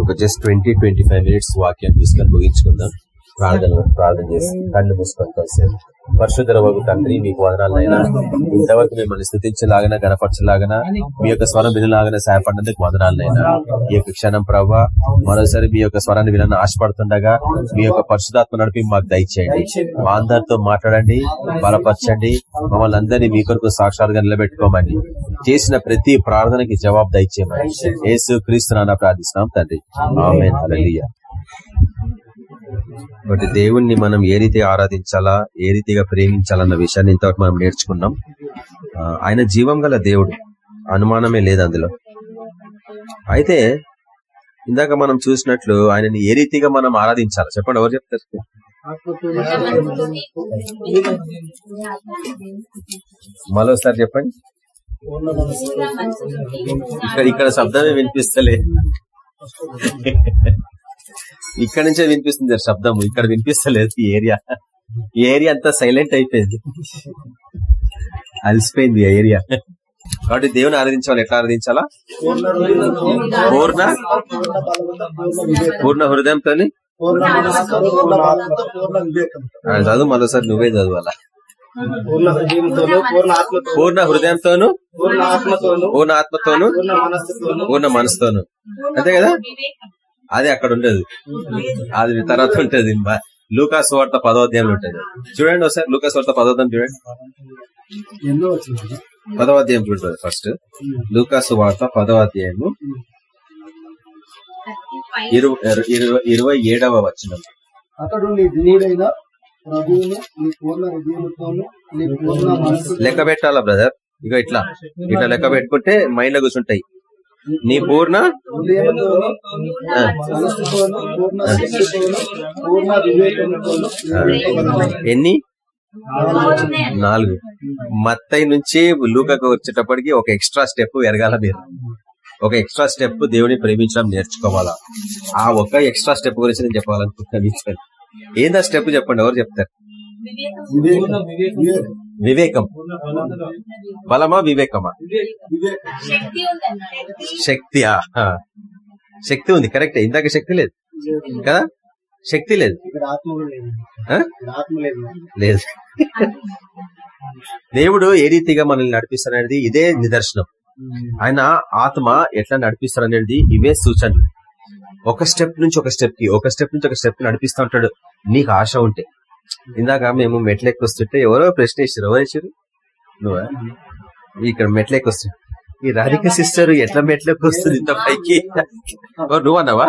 ఒక just twenty twenty five minutes వాక్యం తీసుకొని ముగించుకుందాం ప్రార్థన ప్రార్థన చేసి కళ్ళు మూసుకొని కాసేపు పరిశుద్ధ వగు తండ్రి మీకు వదనాలైనా ఇంతవరకు మిమ్మల్ని స్థుతించలాగన గనపరచలాగన మీ యొక్క స్వరం వినలాగన సహాయపడినందుకు వదనాలైనా ఈ యొక్క క్షణం ప్రవ్వ మరోసారి మీ యొక్క స్వరాన్ని వినని ఆశపడుతుండగా మీ యొక్క పరిశుధాత్మ నడిపి మాకు దయచేయండి. మా అందరితో మాట్లాడండి బలపరచండి మమ్మల్ని అందరినీ మీ కొరకు సాక్షాత్గా నిలబెట్టుకోమని చేసిన ప్రతి ప్రార్థనకి జవాబు దయచేయమని యేసు క్రీస్తు నాన్న ప్రార్థిస్తున్నాం తండ్రి. ఆమె కాబట్టి దేవుణ్ణి మనం ఏ రీతి ఆరాధించాలా ఏ రీతిగా ప్రేమించాలన్న విషయాన్ని ఇంతవరకు మనం నేర్చుకున్నాం. ఆయన జీవం గల దేవుడు. అనుమానమే లేదు అందులో. అయితే ఇందాక మనం చూసినట్లు ఆయనని ఏ రీతిగా మనం ఆరాధించాలి? చెప్పండి ఎవరు చెప్తారు? మరోసారి చెప్పండి. ఇక్కడ ఇక్కడ శబ్దమే వినిపిస్తలే. ఇక్కడ నుంచే వినిపిస్తుంది సార్ శబ్దం ఇక్కడ వినిపిస్తలేదు ఈ ఏరియా. ఈ ఏరియా అంతా సైలెంట్ అయిపోయింది. అలసిపోయింది ఈ ఏరియా. కాబట్టి దేవుని ఆరాధించాలి. ఎట్లా ఆరాధించాలా? పూర్ణ పూర్ణ హృదయంతో చదువు మరోసారి నువ్వే చదవాలా? పూర్ణ హృదయంతోను? పూర్ణ ఆత్మతోను? పూర్ణ మనసుతోను అంతే కదా? అది అక్కడ ఉండదు. అది తర్వాత ఉంటది. లూకాస్ వార్త పదోధ్యాయంలో ఉంటది. చూడండి ఒకసారి లూకాస్ వార్త పదోధ్యాయం చూడండి. పదవ అధ్యాయం చూడండి ఫస్ట్. లూకాసు వార్త పదవ అధ్యాయము ఇరు- ఇరు- ఇరవై ఏడవ వచనం. అతడు నీ దేవుడైన ప్రభువును నీ పూర్ణ హృదయంతోను నీ పూర్ణ మనస్సు లెక్క పెట్టాలా బ్రదర్ ఇక ఇట్లా. ఇట్లా లెక్క పెట్టుకుంటే మైండ్లో కూర్చుంటాయి. నీ పూర్ణ? ఎన్ని? నాలుగు. మత్తయి నుంచి లూకకు వచ్చేటప్పటికి ఒక ఎక్స్ట్రా స్టెప్ ఎరగాల మీరు. ఒక ఎక్స్ట్రా స్టెప్ దేవుని ప్రేమించడం నేర్చుకోవాలా? ఆ ఒక ఎక్స్ట్రా స్టెప్ గురించి నేను చెప్పాలనుకుంటున్నాను. ఏందా స్టెప్ చెప్పండి? ఎవరు చెప్తారు? వివేకం. బలమా వివేకమా? వివేకం శక్తి. శక్తి ఉంది కరెక్ట్. ఇందాక శక్తి లేదు. కదా? శక్తి లేదు. లేదు. దేవుడు ఏ రీతిగా మనల్ని నడిపిస్తారనేది ఇదే నిదర్శనం. ఆయన ఆత్మ ఎట్లా నడిపిస్తారనేది ఇవే సూచనలు. ఒక స్టెప్ నుంచి ఒక స్టెప్కి ఒక స్టెప్ నుంచి ఒక స్టెప్ నడిపిస్తూ ఉంటాడు. నీకు ఆశ ఉంటే. ఇందాక మేము మెట్లెక్కి వస్తుంటే ఎవరో ప్రశ్న వేసారు ఎవరు వేసారు నువ్వా? ఇక్కడ మెట్లెక్కి వస్తుంది ఈ రాధిక సిస్టర్ ఎట్లా మెట్లెక్కి వస్తుంది ఇంత పైకి? నువ్వు అన్నావా?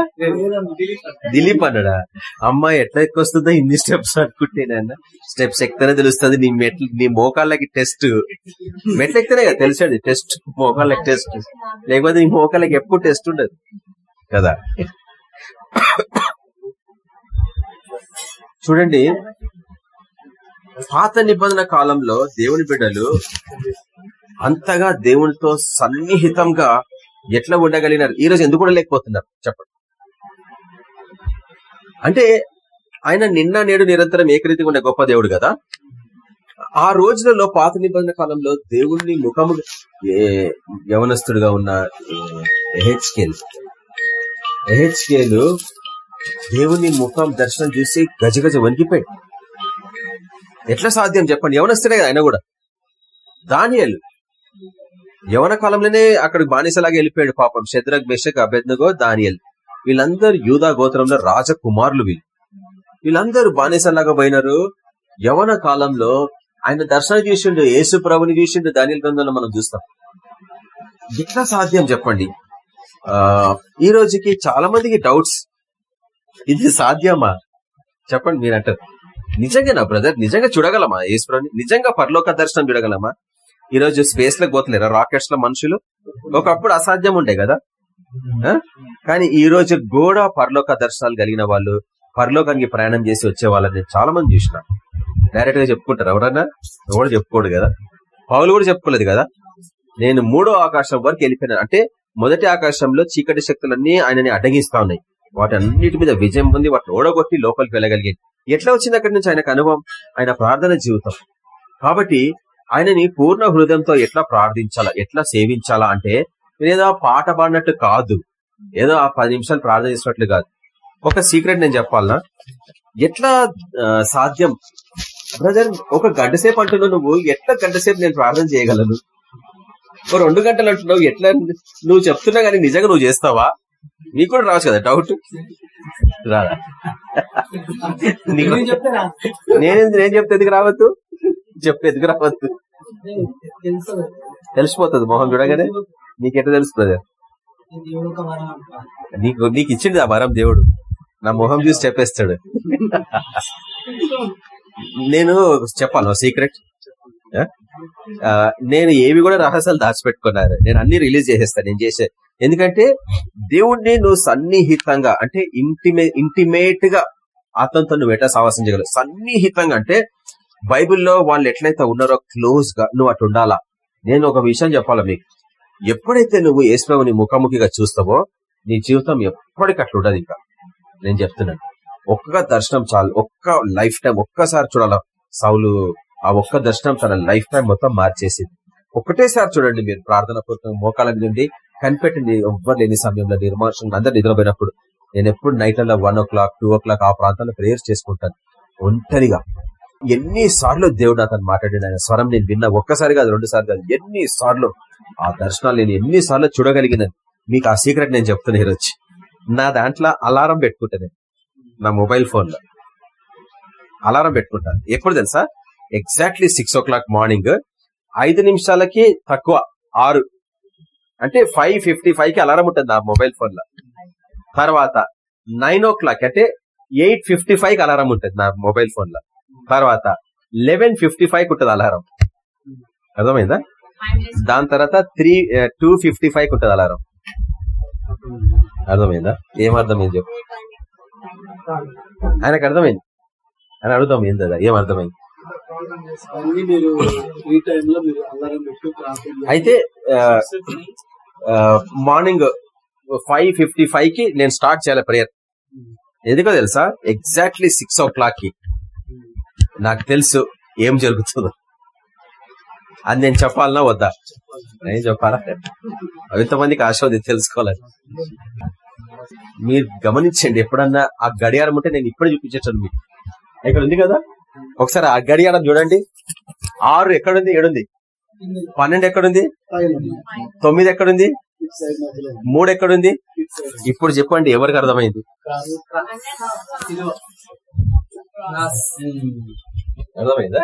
దిలీప్ అన్నాడా. అమ్మాయి ఎట్లా ఎక్కువ వస్తుందో ఇన్ని స్టెప్స్ అనుకుంటేనన్నా స్టెప్స్ ఎక్కనే తెలుస్తుంది నీ మెట్లు నీ మోకాళ్ళకి టెస్ట్. మెట్లు ఎక్కితేనే కదా తెలిసాడు టెస్ట్. మోకాళ్ళకి టెస్ట్. లేకపోతే నీ మోకాళ్ళకి ఎప్పుడు టెస్ట్ ఉండదు. కదా? చూడండి. పాత నిబంధన కాలంలో దేవుని బిడ్డలు అంతగా దేవునితో సన్నిహితంగా ఎట్లా ఉండగలిగినారు? ఈ రోజు ఎందుకు కూడా లేకపోతున్నారు చెప్పండి. అంటే ఆయన నిన్న నేడు నిరంతరం ఏకరీతిగా ఉండే గొప్ప దేవుడు కదా? ఆ రోజులలో పాత నిబంధన కాలంలో దేవుణ్ణి ముఖము యవనస్తుడుగా ఉన్న ఎహెచ్కేల్ ఎహెచ్కేలు దేవుని ముఖం దర్శనం చూసి గజగజ వణికిపోయాడు. ఎట్లా సాధ్యం చెప్పండి? యవనస్తుడే కదా ఆయన కూడా. దానియలు. యవన కాలంలోనే అక్కడికి బానిసలాగా వెళ్ళిపోయాడు పాపం శద్రగ్ మెషక్ అభ్యర్థగో దానియల్. వీళ్ళందరూ యూదా గోత్రంలో రాజకుమారులు వీళ్ళు. వీళ్ళందరూ బానిసలాగా పోయినారు. యవన కాలంలో ఆయన దర్శనం చూసిండు యేసు ప్రభుని చూసిండు దానియల్ గ్రంథంలో మనం చూస్తాం. ఎట్లా సాధ్యం చెప్పండి? ఆ ఈ రోజుకి చాలా మందికి డౌట్స్ ఇది సాధ్యమా? చెప్పండి మీరు అంటారు. నిజంగా బ్రదర్ నిజంగా చూడగలమా? ఈశ్వరుని నిజంగా పరలోక దర్శనం చూడగలమా? ఈ రోజు స్పేస్లో పోతలేరా? రాకెట్స్లో మనుషులు? ఒకప్పుడు అసాధ్యం ఉండే కదా? ఆ? కానీ ఈ రోజు కూడా పరలోక దర్శనాలు కలిగిన వాళ్ళు పరలోకానికి ప్రయాణం చేసి వచ్చే వాళ్ళని చాలా మంది చూసిన. డైరెక్ట్గా చెప్పుకుంటారు. ఎవరన్నా? ఎవరు చెప్పుకోడు కదా? పౌలు కూడా చెప్పుకోలేదు కదా? నేను మూడో ఆకాశం వరకు వెళ్ళిపోయినాను అంటే మొదటి ఆకాశంలో చీకటి శక్తులన్నీ ఆయనని అడ్డగిస్తా ఉన్నాయి. వాటన్నిటి మీద విజయం పొంది వాటిని ఓడగొట్టి లోపలికి వెళ్ళగలిగింది. ఎట్లా వచ్చింది అక్కడి నుంచి ఆయనకు అనుభవం? ఆయన ప్రార్థన జీవితం. కాబట్టి ఆయనని పూర్ణ హృదయంతో ఎట్లా ప్రార్థించాలా ఎట్లా సేవించాలా అంటే ఏదో పాట పాడినట్టు కాదు. ఏదో ఆ పది నిమిషాలు ప్రార్థన చేసినట్లు కాదు. ఒక సీక్రెట్ నేను చెప్పాలనా? ఎట్లా సాధ్యం? బ్రదర్ ఒక గంట సేపు అంటున్నావు నువ్వు ఎట్లా గంట సేపు నేను ప్రార్థన చేయగలను? ఓ రెండు గంటలు అంటున్నావు ఎట్లా? నువ్వు చెప్తున్నా కానీ నిజంగా నువ్వు చేస్తావా? నీకు కూడా రావచ్చు కదా డౌట్ రాదా? నేను నేను చెప్తే ఎందుకు రావద్దు? చెప్తే ఎందుకు రావద్దు? తెలుసు తెలిసిపోతుంది మొహం చూడగానే. నీకెట్లా తెలుసు బ్రదర్ దేవుడు ఒక వరం అంట. నీకు నీకు ఇచ్చింది ఆ వరం దేవుడు. నా మొహం చూసి చెప్పేస్తాడు. నేను చెప్పాను సీక్రెట్ నేను ఏవి కూడా రహస్యాలు దాచిపెట్టుకున్నారు. నేను అన్ని రిలీజ్ చేసేస్తాను నేను చేసే ఎందుకంటే దేవుణ్ణి నువ్వు సన్నిహితంగా అంటే ఇంటిమే ఇంటిమేట్గా అతనితో నువ్వు ఎట్లా సావాసం చేయగలవు సన్నిహితంగా అంటే బైబిల్లో వాళ్ళు ఎట్లయితే ఉన్నారో క్లోజ్గా నువ్వు అటు ఉండాలా? నేను ఒక విషయం చెప్పాలా మీకు? ఎప్పుడైతే నువ్వు యేసుప్రభుని ముఖాముఖిగా చూస్తావో నీ జీవితం ఎప్పటికీ అట్లా ఉండదు ఇంకా. నేను చెప్తున్నాను. ఒక్క దర్శనం చాలు. ఒక్క లైఫ్ టైం ఒక్కసారి చూడాల? సౌలు ఆ ఒక్క దర్శనం తన లైఫ్ టైం మొత్తం మార్చేసింది. ఒకటేసారి చూడండి మీరు ప్రార్థన పూర్వకంగా మోకాల నుండి కనిపెట్టింది ఎవ్వరు లేని సమయంలో నిర్మాషం అందరు నిద్రపోయినప్పుడు. నేను ఎప్పుడు night one o'clock two o'clock ఆ ప్రాంతంలో ప్రేయర్స్ చేసుకుంటాను. ఒంటరిగా. ఎన్నిసార్లు దేవుడు అతను మాట్లాడిన ఆయన స్వరం నేను విన్నా ఒక్కసారి కాదు రెండు సార్లు కాదు ఎన్నిసార్లు ఆ దర్శనాలు నేను ఎన్నిసార్లు చూడగలిగినాను మీకు ఆ సీక్రెట్ నేను చెప్తున్నా ఈరోజు. నా దాంట్లో అలారం పెట్టుకుంటాను నా మొబైల్ ఫోన్లో. అలారం పెట్టుకుంటాను. ఎప్పుడు తెలుసా? Exactly six o'clock morning ఐదు నిమిషాలకి తక్కువ ఆరు. అంటే ఫైవ్ ఫిఫ్టీ ఫైవ్కి అలారం ఉంటుంది నా మొబైల్ ఫోన్లో? తర్వాత నైన్ ఓ క్లాక్ అంటే ఎయిట్ ఫిఫ్టీ ఫైవ్కి అలారం ఉంటుంది నా మొబైల్ ఫోన్లో? తర్వాత లెవెన్ ఫిఫ్టీ ఫైవ్ ఉంటుంది అలారం? అర్థమైందా? దాని తర్వాత త్రీ టూ ఫిఫ్టీ ఫైవ్ ఉంటుంది అలారం? అర్థమైందా? ఏం అర్థమైంది చెప్పు. ఆయనకు అర్థమైంది. ఆయన అడుగుతాం ఏంది అది ఏం అర్థమైంది? అన్ని మీరు ఫ్రీ టైమ్లో మీరు అలారం పెట్టి ప్రార్థన అయితే మార్నింగ్ ఫైవ్ ఫిఫ్టీ ఫైవ్కి నేను స్టార్ట్ చేయాలి ప్రేయర్ ఎందుకో తెలుసా? ఎగ్జాక్ట్లీ సిక్స్ ఓ క్లాక్కి నాకు తెలుసు ఏం జరుగుతుందో. అది నేను చెప్పాలనా వద్దా? నేను చెప్పాలా? ఎంతమందికి ఆశ ఉంది తెలుసుకోవాలి మీరు గమనించండి ఎప్పుడన్నా ఆ గడియారం ఉంటే నేను ఇప్పుడే చూపించాను మీకు. ఇక్కడ ఉంది కదా? ఒకసారి ఆ గడియారం చూడండి. ఆరు ఎక్కడుంది? ఏడుంది? పన్నెండు ఎక్కడుంది? తొమ్మిది ఎక్కడుంది? మూడు ఎక్కడుంది? ఇప్పుడు చెప్పండి ఎవరికి అర్థమైంది? అర్థమైందా?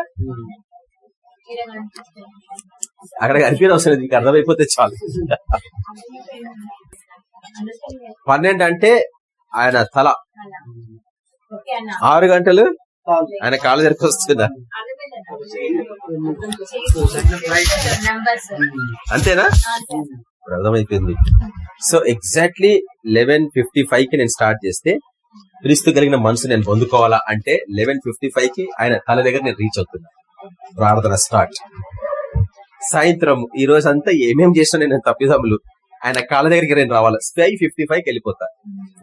అక్కడ కనిపించడం అవసరం లేదు. మీకు అర్థమైపోతే చాలు. పన్నెండు అంటే ఆయన తల. ఆరు గంటలు? ఆయన కాళ్ళు దగ్గరికి వస్తుందా? అంతేనా? అర్థమైపోయింది. సో ఎగ్జాక్ట్లీ లెవెన్ ఫిఫ్టీ ఫైవ్కి నేను స్టార్ట్ చేస్తే క్రీస్తు కలిగిన మనసు నేను పొందుకోవాలా అంటే లెవెన్ ఫిఫ్టీ ఫైవ్కి ఆయన తల దగ్గర నేను రీచ్ అవుతున్నా. ప్రార్థన స్టార్ట్. సాయంత్రం ఈ రోజు అంతా ఏమేం చేసినా నేను తప్పిదమ్ములు ఆయన కాళ్ళ దగ్గరికి నేను రావాలి. ఫైవ్ ఫిఫ్టీ ఫైవ్కి వెళ్ళిపోతా.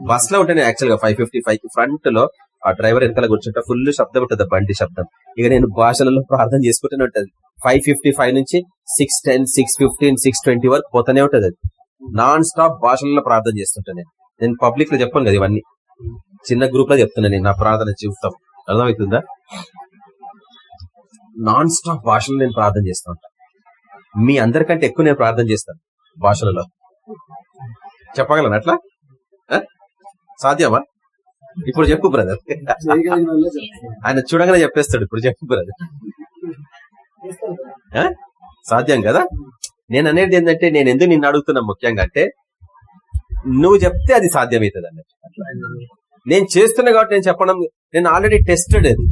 బస్లో ఉంటాను యాక్చువల్గా ఫైవ్ ఫిఫ్టీ ఫైవ్కి ఫ్రంట్లో ఆ డ్రైవర్ వెనకాల కూర్చుంటే ఫుల్ శబ్దం ఉంటుంది బండి శబ్దం. ఇక నేను భాషలలో ప్రార్థన చేసుకుంటూనే ఉంటుంది. ఫైవ్ ఫిఫ్టీ ఫైవ్ నుంచి six ten six fifteen six twenty వరకు పోతానే ఉంటది అది. నాన్ స్టాప్ భాషలలో ప్రార్థన చేస్తుంటాను నేను. నేను పబ్లిక్లో చెప్పాను కదా ఇవన్నీ. చిన్న గ్రూప్లో చెప్తున్నా నేను నా ప్రార్థన జీవితం. అర్థమవుతుందా? నాన్ స్టాప్ భాషలో నేను ప్రార్థన చేస్తూ ఉంటాను మీ అందరికంటే ఎక్కువ నేను ప్రార్థన చేస్తాను భాషలలో. చెప్పగలను అట్లా? సాధ్యమా? ఇప్పుడు చెప్పు బ్రదర్ ఆయన చూడగానే చెప్పేస్తాడు ఇప్పుడు చెప్పు బ్రదర్ సాధ్యం కదా? నేను అనేది ఏంటంటే నేను ఎందుకు నిన్ను అడుగుతున్నా ముఖ్యంగా అంటే నువ్వు చెప్తే అది సాధ్యమవుతుంది అన్నట్టు. నేను చేస్తున్నా కాబట్టి నేను చెప్పడం నేను ఆల్రెడీ టెస్టెడ్ అది.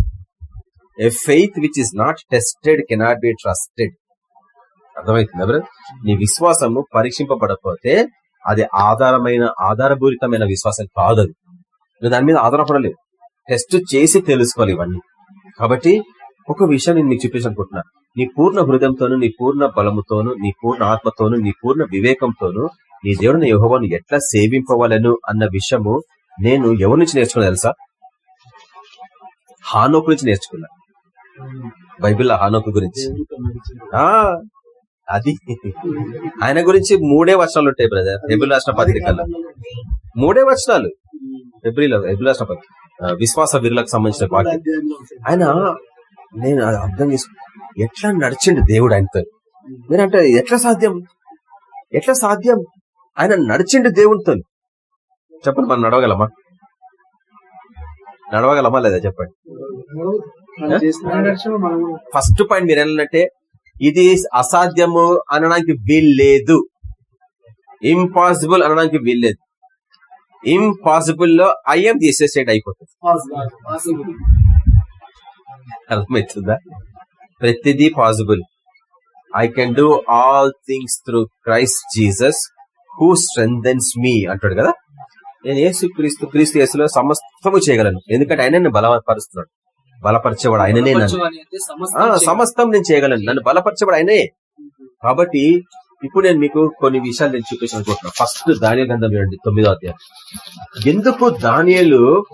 A faith which is not tested cannot be trusted అర్థమవుతుందా బ్రదర్ నీ విశ్వాసము పరీక్షింపబడకపోతే అది ఆధారమైన ఆధారపూరితమైన విశ్వాసం కాదు అది నువ్వు దాని మీద ఆధారపడలేదు. టెస్ట్ చేసి తెలుసుకోవాలి ఇవన్నీ. కాబట్టి ఒక విషయం నేను మీకు చూపించాలనుకుంటున్నా. నీ పూర్ణ హృదయంతోను నీ పూర్ణ బలముతోను నీ పూర్ణ ఆత్మతోను నీ పూర్ణ వివేకంతోను నీ దేవుడిని యెహోవాను ఎట్లా సేవింపవాలను అన్న విషయము నేను ఎవరి నుంచి నేర్చుకున్నా తెలుసా? హానోకు నుంచి నేర్చుకున్నా. బైబిల్లో హానోకు గురించి. ఆ అది. ఆయన గురించి మూడే వచనాలు ఉంటాయి బ్రదర్. బైబిల్ రాష్ట్ర పత్రికల్లో మూడే వచనాలు. ఎబ్రిలో ఆ, విశ్వాస వీరులకు సంబంధించిన వాక్యం. ఆయన నేను అర్థం చేసుకు ఎట్లా నడిచిండు దేవుడు ఆయనతో? మీరంటే ఎట్లా సాధ్యం? ఎట్లా సాధ్యం? ఆయన నడిచిండు దేవునితో. చెప్పండి మనం నడవగలమా? నడవగలమా లేదా చెప్పండి? ఫస్ట్ పాయింట్ మీరు ఏంటంటే ఇది అసాధ్యము అనడానికి వీల్లేదు. ఇంపాసిబుల్ అనడానికి వీల్లేదు. ఇంపాసిబుల్లో ఐఎం తీసేసేట్ అయిపోతుంది. అర్థమవుతుందా ప్రతిదీ possible I can do all things through Christ Jesus who strengthens me అంటాడు కదా? నేను యేసు క్రీస్తు క్రీస్తు యేసులో సమస్తము చేయగలను. ఎందుకంటే ఆయన నన్ను బలపరుస్తున్నాడు. బలపరిచేవాడు ఆయననే నన్ను. సమస్తం నేను చేయగలను. నన్ను బలపరిచేవాడు ఆయనే. కాబట్టి ఇప్పుడు నేను మీకు కొన్ని విషయాలు నేను చూపించాలనుకుంటున్నాను ఫస్ట్ దానియ గంధం చూడండి తొమ్మిదో అధ్యాయం. ఎందుకు దానియలు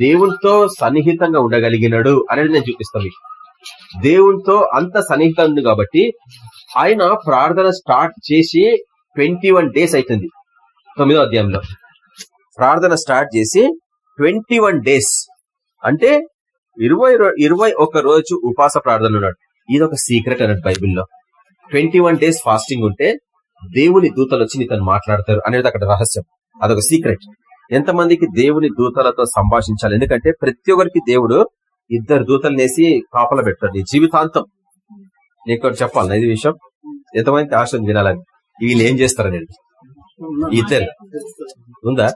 దేవునితో సన్నిహితంగా ఉండగలిగినాడు అనేది నేను చూపిస్తాను మీకు. దేవునితో అంత సన్నిహితం ఉంది కాబట్టి ఆయన ప్రార్థన స్టార్ట్ చేసి ట్వంటీ వన్ డేస్ అవుతుంది తొమ్మిదో అధ్యాయంలో. ప్రార్థన స్టార్ట్ చేసి ట్వంటీ వన్ డేస్. అంటే ఇరవై ఇరవై ఒక రోజు ఉపాస ప్రార్థన ఉన్నాడు. ఇది ఒక సీక్రెట్ అన్నట్టు బైబిల్లో. ట్వంటీ వన్ డేస్ ఫాస్టింగ్ ఉంటే దేవుని దూతలు వచ్చి నీతో మాట్లాడతారు అనేది అక్కడ రహస్యం. అదొక సీక్రెట్. ఎంతమందికి దేవుని దూతలతో సంభాషించాలి? ఎందుకంటే ప్రతి ఒక్కరికి దేవుడు ఇద్దరు దూతలు నేసి కాపల పెడతాడు నీ జీవితాంతం. నీకు చెప్పాలి ఇది విషయం? ఎంతమందికి ఆశ ఉంది వినాలని? వీళ్ళు ఏం చేస్తారు అనేది ఇద్దరు. ఉందా?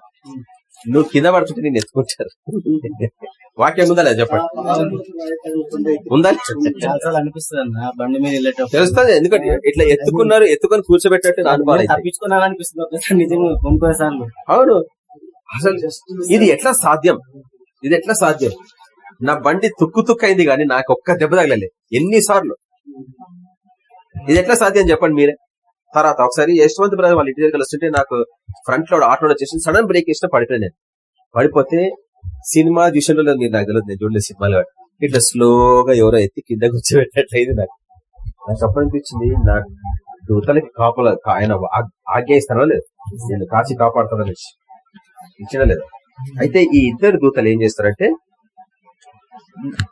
నువ్వు కింద పడుతుంటే నేను ఎత్తుకుంటారు వాక్యం ఉందా చెప్పండి. ఉందా? అనిపిస్తుంది అన్న బండి మీద వెళ్ళేటప్పుడు తెలుస్తుంది ఎందుకంటే ఇట్లా ఎత్తుకున్నారు ఎత్తుకొని కూర్చోబెట్టే నాకు అవును. అసలు ఇది ఎట్లా సాధ్యం? ఇది ఎట్లా సాధ్యం? నా బండి తుక్కు తుక్కు అయింది కానీ నాకు ఒక్క దెబ్బ తగలలే. ఎన్నిసార్లు? ఇది ఎట్లా సాధ్యం? చెప్పండి మీరే. తర్వాత ఒకసారి యశ్వంత్ బ్రదర్ వాళ్ళ ఇంటి దగ్గర వస్తుంటే నాకు ఫ్రంట్లో ఆటో వచ్చేసి సడన్ బ్రేక్ ఇష్టం పడిపోయాను నేను. పడిపోతే సినిమా చూసిన నేను నాకు తెలియదు నేను చూడలేదు సినిమాలు కాబట్టి. ఇట్లా స్లోగా ఎవరో ఎత్తి కింద కూర్చోబెట్టినట్లయింది నాకు. నాకు అప్పుడు అనిపించింది దూతలకి కాపల ఆయన ఆజ్ఞ ఇస్తానో లేదు. నేను కాచి కాపాడుతానని లేదు. ఇచ్చిన లేదు. అయితే ఈ ఇద్దరు దూతలు ఏం చేస్తారంటే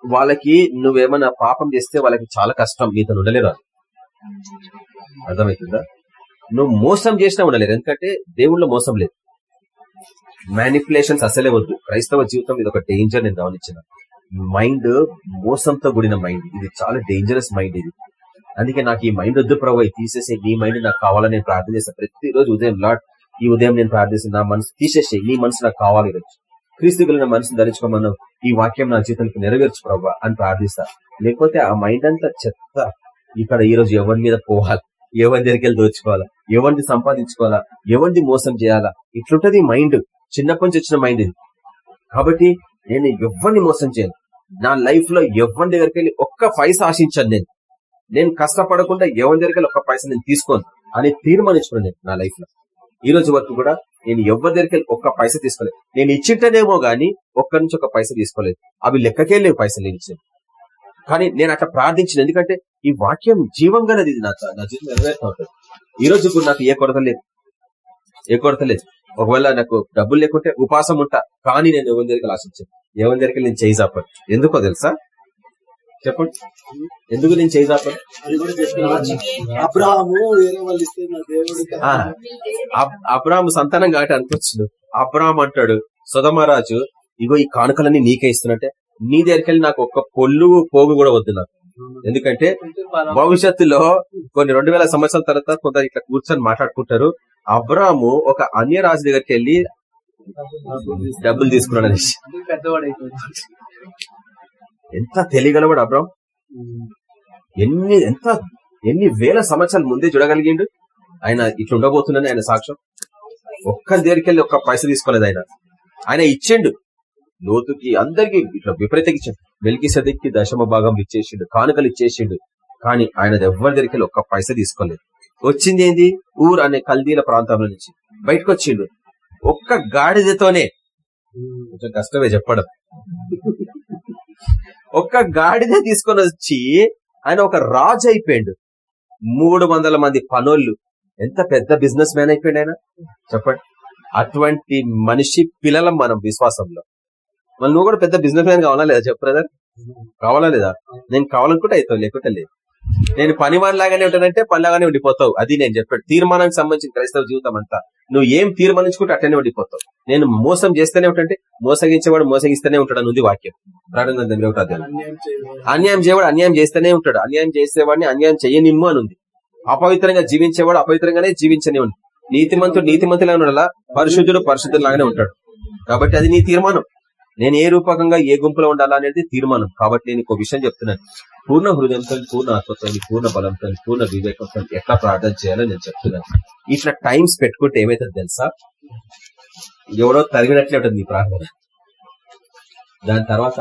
వాళ్ళకి నువ్వేమన్నా పాపం చేస్తే వాళ్ళకి చాలా కష్టం నీతో ఉండలేరు అర్థమవుతుందా? నువ్వు మోసం చేసినా ఉండలేదు. ఎందుకంటే దేవుళ్ళు మోసం లేదు. మ్యానిపులేషన్స్ అసలే వద్దు. క్రైస్తవ జీవితం ఇది ఒక డేంజర్ నేను గమనించిన. మైండ్ మోసంతో కూడిన మైండ్ ఇది చాలా డేంజరస్ మైండ్ ఇది. అందుకే నాకు ఈ మైండ్ వద్దు ప్రభు. తీసేసి నీ మైండ్ నాకు కావాలని నేను ప్రార్థన చేస్తాను ప్రతిరోజు ఉదయం లాట్ ఈ ఉదయం నేను ప్రార్థిస్తాను నా మనసు తీసేసి నీ మనసు నాకు కావాలి ఈరోజు. క్రీస్తు కలిగిన మనసును ధరించుకోమన్నావు ఈ వాక్యం నా జీవితానికి నెరవేర్చు ప్రభు అని ప్రార్థిస్తా. లేకపోతే ఆ మైండ్ అంతా చెత్త. ఇక్కడ ఈ రోజు ఎవరి మీద పోవాలి? ఎవరి దగ్గరికి వెళ్ళి దోచుకోవాలా? ఎవరిని సంపాదించుకోవాలా? ఎవరిని మోసం చేయాలా? ఇట్లుంటది మైండ్. చిన్నప్పటి నుంచి వచ్చిన మైండ్ ఇది. కాబట్టి నేను ఎవరిని మోసం చేయను. నా లైఫ్లో ఎవరి దగ్గరికి వెళ్ళి ఒక్క పైసా ఆశించాను నేను. నేను కష్టపడకుండా ఎవరి దగ్గరికి వెళ్ళి ఒక్క పైస నేను తీసుకోను అని తీర్మానించుకున్నాను నేను నా లైఫ్లో. ఈ రోజు వరకు కూడా నేను ఎవరి దగ్గరికి వెళ్ళి ఒక్క పైసా తీసుకోలేదు. నేను ఇచ్చింటేనేమో గానీ ఒక్క నుంచి ఒక పైస తీసుకోలేదు. అవి లెక్కకే లేవు పైసలు నేను కానీ నేను అట్లా ప్రార్థించిన ఎందుకంటే ఈ వాక్యం జీవం గలది ఇది నా నా జీవితం ఈ రోజు కూడా నాకు ఏ కొరత లేదు. ఏ కొరత లేదు. ఒకవేళ నాకు డబ్బులు లేకుంటే ఉపాసం ఉంటా. కానీ నేను ఎవరి దగ్గరికి ఆశించాను. ఎవరి దగ్గరికి నేను చేయి చాపను. ఎందుకో తెలుసా? చెప్పండి. ఎందుకు నేను చేయి చాపను? అబ్రాహము సంతానం కాబట్టి అనుకోవచ్చు అబ్రాహం అంటాడు సుధమరాజు ఇగో ఈ కానుకలన్నీ నీకే ఇస్తున్నట్టే. నీ దగ్గరికి నాకు ఒక్క పొల్లు పోగు కూడా వద్దు నాకు. ఎందుకంటే భవిష్యత్తులో కొన్ని రెండు వేల సంవత్సరాల తర్వాత కొందరు ఇట్లా కూర్చొని మాట్లాడుకుంటారు. అబ్రాము ఒక అన్య రాజు దగ్గరికి వెళ్ళి డబ్బులు తీసుకున్నాడు అనేసి. ఎంత తెలియగలవాడు అబ్రాం ఎన్ని ఎంత ఎన్ని వేల సంవత్సరాల ముందే చూడగలిగిండు. ఆయన ఇట్లా ఉండబోతుందని ఆయన సాక్ష్యం. ఒక్క దగ్గరికి వెళ్ళి ఒక్క పైస తీసుకోలేదు ఆయన. ఆయన ఇచ్చిండు. లోతుకి అందరికి ఇట్లా విపరీతంగా ఇచ్చిండు. వెలికి సదిక్కి దశమ భాగం ఇచ్చేసిండు కానుకలు ఇచ్చేసిండు. కానీ ఆయన ఎవరి దగ్గరికి ఒక్క పైస తీసుకోలేదు. వచ్చింది ఏంది? ఊరు అనే కల్దీల ప్రాంతంలో నుంచి. బయటకు వచ్చిండు ఒక్క గాడిదతోనే. కొంచెం కష్టమే చెప్పడం. ఒక్క గాడిద తీసుకొని వచ్చి ఆయన ఒక రాజు అయిపోయాడు. మూడు వందల మంది పనోళ్ళు. ఎంత పెద్ద బిజినెస్ మ్యాన్ అయిపోయాడు ఆయన? చెప్పండి. అటువంటి మనిషి పిల్లలం మనం విశ్వాసంలో. మళ్ళీ నువ్వు కూడా పెద్ద బిజినెస్ మ్యాన్ కావాలా లేదా? చెప్పు బ్రదర్ కావాలా లేదా? నేను కావాలనుకుంటే అవుతావు లేకుంటే లేదు. నేను పని లాగానే ఉంటానంటే పనిలాగానే ఉండిపోతావు. అది నేను చెప్పాడు తీర్మానానికి సంబంధించిన క్రైస్తవ జీవితం అంతా. నువ్వు ఏం తీర్మానించుకుంటే అట్లనే ఉండిపోతావు. నేను మోసం చేస్తేనే ఉంటుంటే మోసగించేవాడు మోసగిస్తేనే ఉంటాడు ఉంది వాక్యం. ఇరవై ఒకటో అధ్యాయం. అన్యాయం చేయవాడు. అన్యాయం చేస్తేనే ఉంటాడు. అన్యాయం చేసేవాడిని అన్యాయం చేయనిమ్ము అని ఉంది. అపవిత్రంగా జీవించేవాడు అపవిత్రంగానే జీవించని ఉంది. నీతిమంతుడు నీతిమంతులా ఉండాలా? పరిశుద్ధుడు పరిశుద్ధులాగానే ఉంటాడు. కాబట్టి అది నీ తీర్మానం. నేను ఏ రూపకంగా ఏ గుంపులో ఉండాలా అనేది తీర్మానం. కాబట్టి నేను ఒక విషయం చెప్తున్నాను. పూర్ణ హృదయంతో పూర్ణ ఆత్మతో పూర్ణ బలంతో పూర్ణ వివేకంతో ఎట్లా ప్రార్థన చేయాలో నేను చెప్తున్నాను. ఇట్లా టైమ్స్ పెట్టుకుంటే ఏమైతుంది తెలుసా? ఎవరో తరిగినట్లే ఉంటుంది నీ ప్రార్థన. దాని తర్వాత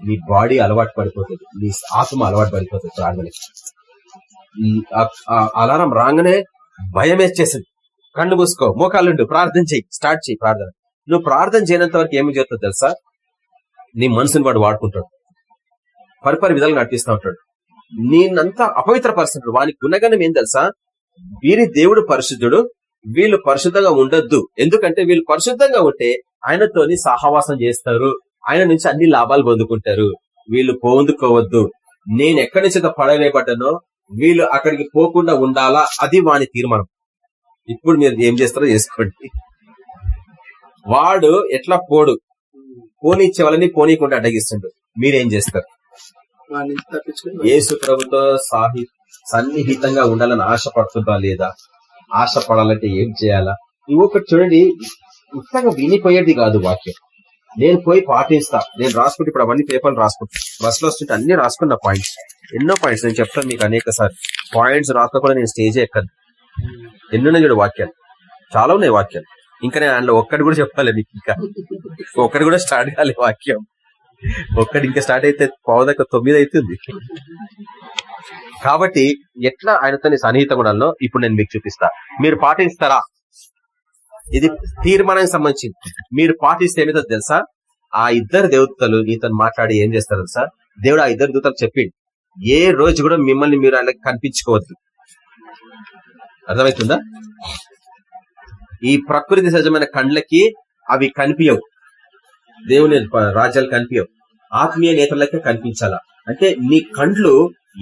నీ బాడీ అలవాటు పడిపోతుంది. నీ ఆత్మ అలవాటు పడిపోతుంది ప్రార్థనకి. అలారం రాగానే భయం వేసేసింది. కళ్ళు మూసుకో మోకాళ్ళుండు ప్రార్థన చెయ్యి స్టార్ట్ చెయ్యి ప్రార్థన. నువ్వు ప్రార్థన చేయనంత వరకు ఏమి చేస్తావు తెలుసా? నీ మనసుని వాడు వాడుకుంటాడు. పరిపరి విధాలు నడిపిస్తూ ఉంటాడు. నేనంతా అపవిత్ర పరిస్థితుడు వాని గుణగణం ఏం తెలుసా? వీరి దేవుడు పరిశుద్ధుడు వీళ్ళు పరిశుద్ధంగా ఉండొద్దు. ఎందుకంటే వీళ్ళు పరిశుద్ధంగా ఉంటే ఆయనతోని సహవాసం చేస్తారు. ఆయన నుంచి అన్ని లాభాలు పొందుకుంటారు. వీళ్ళు పొందుకోవద్దు. నేను ఎక్కడి నుంచి అయితే పడవేయబడ్డానో వీళ్ళు అక్కడికి పోకుండా ఉండాలా? అది వాని తీర్మానం. ఇప్పుడు మీరు ఏం చేస్తారో చేసుకోండి. వాడు ఎట్లా పోడు? పోనీచ్చే వాళ్ళని పోనీకుండా అడ్డగిస్తుండు. మీరేం చేస్తారు? యేసు ప్రభుతో సాహి సన్నిహితంగా ఉండాలని ఆశపడుతుందా లేదా? ఆశపడాలంటే ఏం చేయాలా? ఇవి ఒకటి చూడండి. ఇంతగా వినిపోయేది కాదు వాక్యం. నేను పోయి పాటిస్తా. నేను రాసుకుంటే ఇప్పుడు అవన్నీ పేపర్లు రాసుకుంటా. బస్లో వస్తుంటే అన్ని రాసుకున్న పాయింట్స్. ఎన్నో పాయింట్స్ నేను చెప్తాను మీకు అనేక సార్ పాయింట్స్ రాసుకోకుండా నేను స్టేజే ఎక్కను. ఎన్నున్నాయి చూడు వాక్యాలు? చాలా ఉన్నాయి వాక్యాలు. ఇంకా నేను అందులో ఒక్కటి కూడా చెప్పాలి మీకు ఇంకా. ఒక్కటి కూడా స్టార్ట్ కాలే వాక్యం. ఒక్కటి ఇంకా స్టార్ట్ అయితే పావుదాకా తొమ్మిది అవుతుంది. కాబట్టి ఎట్లా ఆయనతో సన్నిహిత గుణంలో ఇప్పుడు నేను మీకు చూపిస్తా. మీరు పాటిస్తారా? ఇది తీర్మానానికి సంబంధించింది. మీరు పాటిస్తే ఏమిటో తెలుసా? ఆ ఇద్దరు దేవతలు ఈతను మాట్లాడి ఏం చేస్తారు తెలుసా? దేవుడు ఆ ఇద్దరు దూతలు చెప్పిండు. ఏ రోజు కూడా మిమ్మల్ని మీరు ఆయనకి కనిపించుకోవద్దు. అర్థమవుతుందా? ఈ ప్రకృతి సహజమైన కండ్లకి అవి కనిపించవు దేవుని రాజ్యాలు కనిపించవు ఆత్మీయ నేతలకే కనిపించాలా? అంటే మీ కండ్లు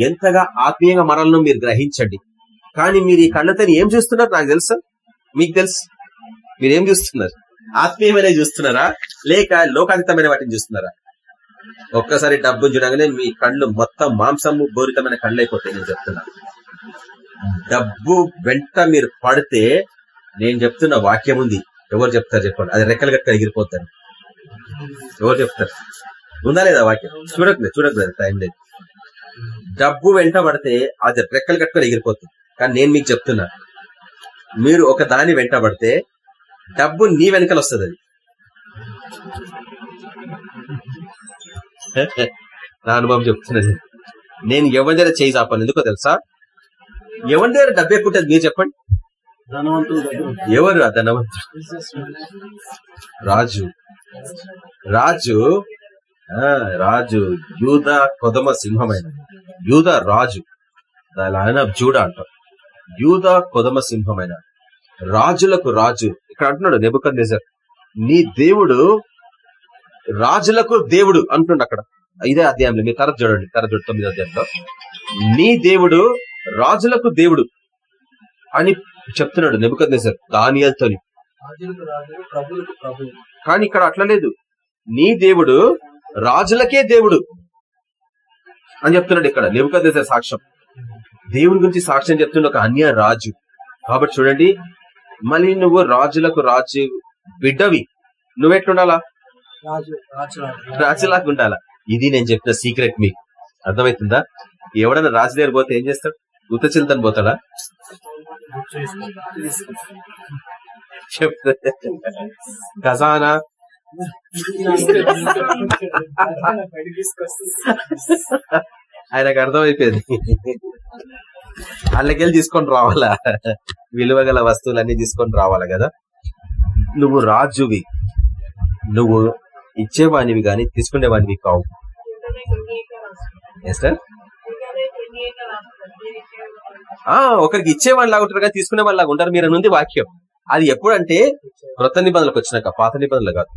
ఎంతగా ఆత్మీయంగా మరలను మీరు గ్రహించండి. కానీ మీరు ఈ కళ్ళతో ఏం చూస్తున్నారు నాకు తెలుసా? మీకు తెలుసు? మీరేం చూస్తున్నారు? ఆత్మీయమైన చూస్తున్నారా? లేక లోకాతీతమైన వాటిని చూస్తున్నారా? ఒక్కసారి డబ్బు చూడగానే మీ కళ్ళు మొత్తం మాంసము బోరితమైన కళ్ళు అయిపోతాయి నేను చెప్తున్నా. డబ్బు వెంట మీరు పడితే నేను చెప్తున్న వాక్యం ఉంది. ఎవరు చెప్తారు చెప్పండి. అది రెక్కలు గట్ట ఎగిరిపోతారు. ఎవరు చెప్తారు? ఉందా లేదా వాక్యం? చూడకలేదు చూడకలేదు టైం లేదు. డబ్బు వెంట పడితే అది రెక్కలు కట్టుకొని ఎగిరిపోతుంది. కానీ నేను మీకు చెప్తున్నా మీరు ఒక దాని వెంట పడితే డబ్బు నీ వెనకాల వస్తుంది అది. నా అనుభవం చెప్తున్నది నేను ఎవరి దగ్గర చేయి చాపాను? ఎందుకో తెలుసా? ఎవరి దగ్గర డబ్బు ఎక్కువ ఉంటుంది మీరు చెప్పండి. ఎవరు ఆ ధనవంతుడు రాజు. రాజు ఆ రాజు యూద కొదమ సింహమైన యూద రాజు. ఆయన జూడ అంటాం. యూద కొదమ సింహమైన. రాజులకు రాజు. ఇక్కడ అంటున్నాడు నెబుకద్ నీ దేవుడు రాజులకు దేవుడు అంటుండ అక్కడ. ఇదే అధ్యాయంలో. మీ తరచు చూడండి. తర తొమ్మిది అధ్యాయంలో. నీ దేవుడు రాజులకు దేవుడు అని చెప్తున్నాడు నెబుకద్ నెజర్ దానియల్తోని. కానీ ఇక్కడ అట్లా లేదు. నీ దేవుడు రాజులకే దేవుడు అని చెప్తున్నాడు ఇక్కడ నెబుకద్ సాక్ష్యం. దేవుని గురించి సాక్ష్యం చెప్తున్న ఒక అన్య రాజు. కాబట్టి చూడండి మళ్ళీ నువ్వు రాజులకు రాజు బిడ్డవి. నువ్వెట్లుండాలా? రాజులాగా ఉండాలా ఇది నేను చెప్పిన సీక్రెట్ మీకు. అర్థమవుతుందా? ఎవడన్నా రాజు దగ్గర పోతే ఏం చేస్తాడు? ఉత్త చింతన పోతాడా? చెప్తా ఖజానా? ఆయనకు అర్థమైపోయింది. అల్లకెళ్ళి తీసుకొని రావాలా? విలువ గల వస్తువులన్నీ తీసుకొని రావాలా కదా? నువ్వు రాజువి. నువ్వు ఇచ్చేవానివి కానీ తీసుకునేవానివి కావు. ఎస్ సార్ ఆ ఒకరికి ఇచ్చే లాగా ఉంటారు కానీ తీసుకునే వాళ్ళలాగా ఉంటారు మీరు నుండి వాక్యం. అది ఎప్పుడంటే కృత నిబంధనలకు వచ్చినాక పాత నిబంధనలు కాదు.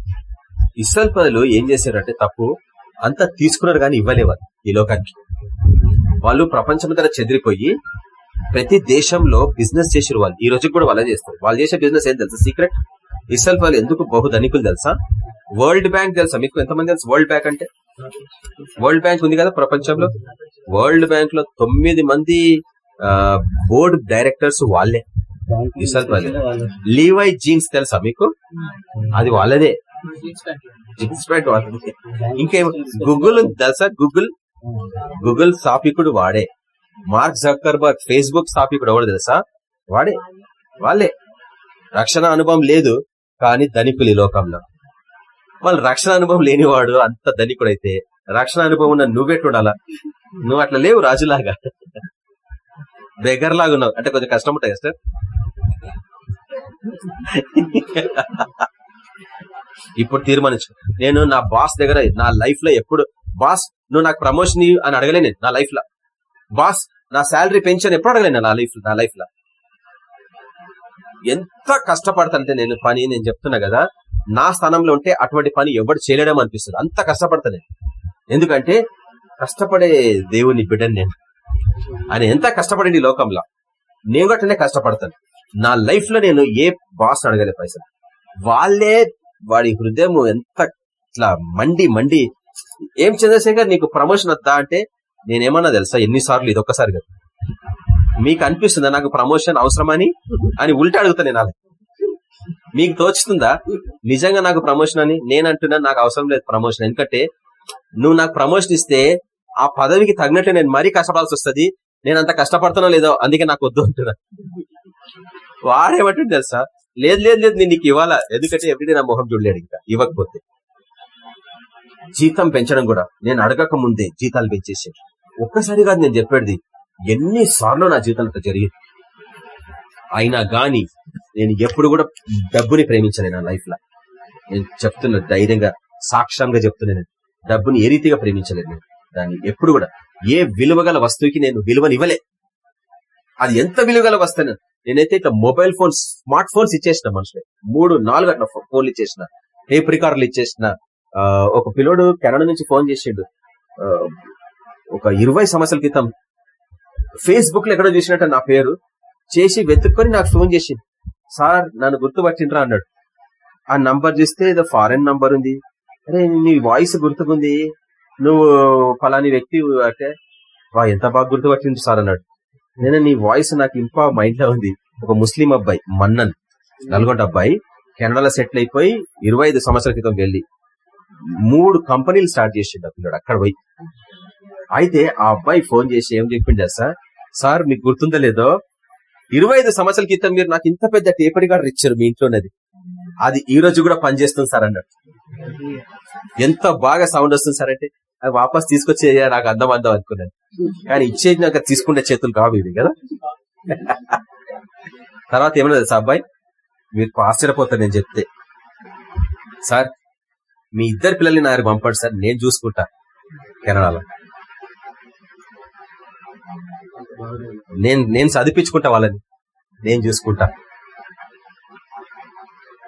ఇస్రాయల్ ప్రజలు ఏం చేశారంటే తప్పు అంతా తీసుకున్నారు కానీ ఇవ్వలేవారు ఈ లోకానికి. వాళ్ళు ప్రపంచమంతా చెదిరిపోయి ప్రతి దేశంలో బిజినెస్ చేసారు వాళ్ళు. ఈ రోజు కూడా వాళ్ళే చేస్తారు. వాళ్ళు చేసే బిజినెస్ ఏం తెలుసు? సీక్రెట్. ఇస్రాయల్ వాళ్ళు ఎందుకు బహు ధనికులు తెలుసా? వరల్డ్ బ్యాంక్ తెలుసా మీకు? ఎంతమంది తెలుసు? వరల్డ్ బ్యాంక్ అంటే? వరల్డ్ బ్యాంక్ ఉంది కదా ప్రపంచంలో? వరల్డ్ బ్యాంక్లో తొమ్మిది మంది బోర్డ్ డైరెక్టర్స్ వాళ్ళే. ఇస్రాయల్ వాళ్ళే. లీవై జీన్స్ తెలుసా మీకు? అది వాళ్ళదే. జీన్స్ ప్యాంట్ వాళ్ళదే. ఇంకేం? గూగుల్ తెలుసా గూగుల్? గూగుల్ స్థాపికుడు వాడే. మార్క్ జక్కర్బర్గ్ ఫేస్బుక్ స్థాపికుడు ఎవడు తెలుసా? వాడే. వాళ్ళే. రక్షణ అనుభవం లేదు. కానీ ధనికులు ఈ లోకంలో. వాళ్ళు రక్షణ అనుభవం లేనివాడు అంత ధనికుడైతే రక్షణ అనుభవం ఉన్న నువ్వెట్టుండాలా నువ్వు అట్లా లేవు రాజులాగా. బెగర్లాగా ఉన్నావు. అంటే కొంచెం కష్టం ఉంటాయి సార్ ఇప్పుడు తీర్మానించు. నేను నా బాస్ దగ్గర నా లైఫ్లో ఎప్పుడు బాస్ నువ్వు నాకు ప్రమోషన్ అని అడగలే నా లైఫ్లో బాస్ నా శాలరీ పెన్షన్ ఎప్పుడు అడగలేను నా లైఫ్ నా లైఫ్లో ఎంత కష్టపడతానంటే నేను పని నేను చెప్తున్నా కదా నా స్థానంలో ఉంటే అటువంటి పని ఎవరు చేయలేడం అనిపిస్తుంది. అంత కష్టపడతా నేను. ఎందుకంటే కష్టపడే దేవుని బిడ్డను నేను. ఆయన ఎంత కష్టపడండి ఈ లోకంలో. నేను గట్టనే కష్టపడతాను. నా లైఫ్లో నేను ఏ బాస్ అడగలే పైసలు. వాళ్ళే వాడి హృదయం ఎంత ఇట్లా మండి మండి ఏం చంద్రశేఖర్ నీకు ప్రమోషన్ వద్దా అంటే నేనేమన్నా తెలుసా? ఎన్నిసార్లు ఇది ఒక్కసారి కదా మీకు అనిపిస్తుందా నాకు ప్రమోషన్ అవసరమని? అని ఉల్టా అడుగుతా నేను అలా మీకు తోచుతుందా నిజంగా నాకు ప్రమోషన్ అని? నేను అంటున్నా నాకు అవసరం లేదు ప్రమోషన్ ఎందుకంటే నువ్వు నాకు ప్రమోషన్ ఇస్తే ఆ పదవికి తగినట్టు నేను మరీ కష్టపడాల్సి వస్తుంది. నేను అంత కష్టపడుతున్నా లేదో అందుకే నాకు వద్దు అంటున్నా. వాడేమంటుంది తెలుసా? లేదు లేదు లేదు నేను నీకు ఇవ్వాలా? ఎందుకంటే ఎవ్రీడే నా మొహం చూడలేడు ఇంకా. ఇవ్వకపోతే. జీతం పెంచడం కూడా. నేను అడగక ముందే జీతాలు పెంచేసి. ఒక్కసారి కాదు నేను చెప్పేది. ఎన్నిసార్లు నా జీవితంలో జరిగింది? అయినా గాని నేను ఎప్పుడు కూడా డబ్బుని ప్రేమించలే నా లైఫ్లో నేను చెప్తున్నా ధైర్యంగా సాక్ష్యంగా చెప్తున్నాను డబ్బుని ఏ రీతిగా ప్రేమించలేదు నేను. దాన్ని ఎప్పుడు కూడా ఏ విలువ వస్తువుకి నేను విలువనివ్వలే. అది ఎంత విలువగల వస్తాను నేనైతే ఇట్లా మొబైల్ ఫోన్స్ స్మార్ట్ ఫోన్స్ ఇచ్చేసిన మనుషులే. మూడు నాలుగు అట్లా ఫోన్లు ఇచ్చేసిన. టేప్ రికార్డులు ఇచ్చేసిన. ఆ, ఒక పిల్లోడు కెనడా నుంచి ఫోన్ చేసిండు. ఆ, ఒక ఇరవై సంవత్సరాల క్రితం ఫేస్బుక్లో ఎక్కడో చూసినట్టు నా పేరు. చేసి వెతుక్కొని నాకు ఫోన్ చేసింది. సార్ నన్ను గుర్తుపట్టిండ్రా అన్నాడు. ఆ నంబర్ చూస్తే ఏదో ఫారెన్ నంబర్ ఉంది. అరే నీ వాయిస్ గుర్తుకుంది. నువ్వు ఫలాని వ్యక్తి అంటే వా ఎంత బాగా గుర్తుపట్టింది సార్ అన్నాడు. నేను నీ వాయిస్ నాకు ఇంకా మైండ్లో ఉంది. ఒక ముస్లిం అబ్బాయి మన్నన్ నల్గొండ అబ్బాయి కెనడాలో సెటిల్ అయిపోయి ఇరవై ఐదు సంవత్సరాల క్రితం వెళ్ళి మూడు కంపెనీలు స్టార్ట్ చేసిండు ఆ పిల్లడు. అక్కడ పోయి అయితే ఆ అబ్బాయి ఫోన్ చేసి ఏం చెప్పిండే సార్ సార్ మీకు గుర్తుందో లేదో? ఇరవై ఐదు సంవత్సరాల క్రితం మీరు నాకు ఇంత పెద్ద టేపర్ గారు ఇచ్చారు మీ ఇంట్లోనేది. అది ఈ రోజు కూడా పనిచేస్తుంది సార్ అన్నట్టు ఎంత బాగా సౌండ్ వస్తుంది సార్ అంటే అది వాపస్ తీసుకొచ్చే నాకు అందం అందం అనుకున్నాను కానీ ఇచ్చేది నాకు తీసుకునే చేతులు కావు ఇవి కదా? తర్వాత ఏమన్నా తెలుసా అబ్బాయి? మీరు ఆశ్చర్యపోతారు నేను చెప్తే. సార్ మీ ఇద్దరు పిల్లల్ని నాకు పంపండి సార్ నేను చూసుకుంటా. కెనడాలో. నేను నేను చదివించుకుంటా వాళ్ళని. నేను చూసుకుంటా.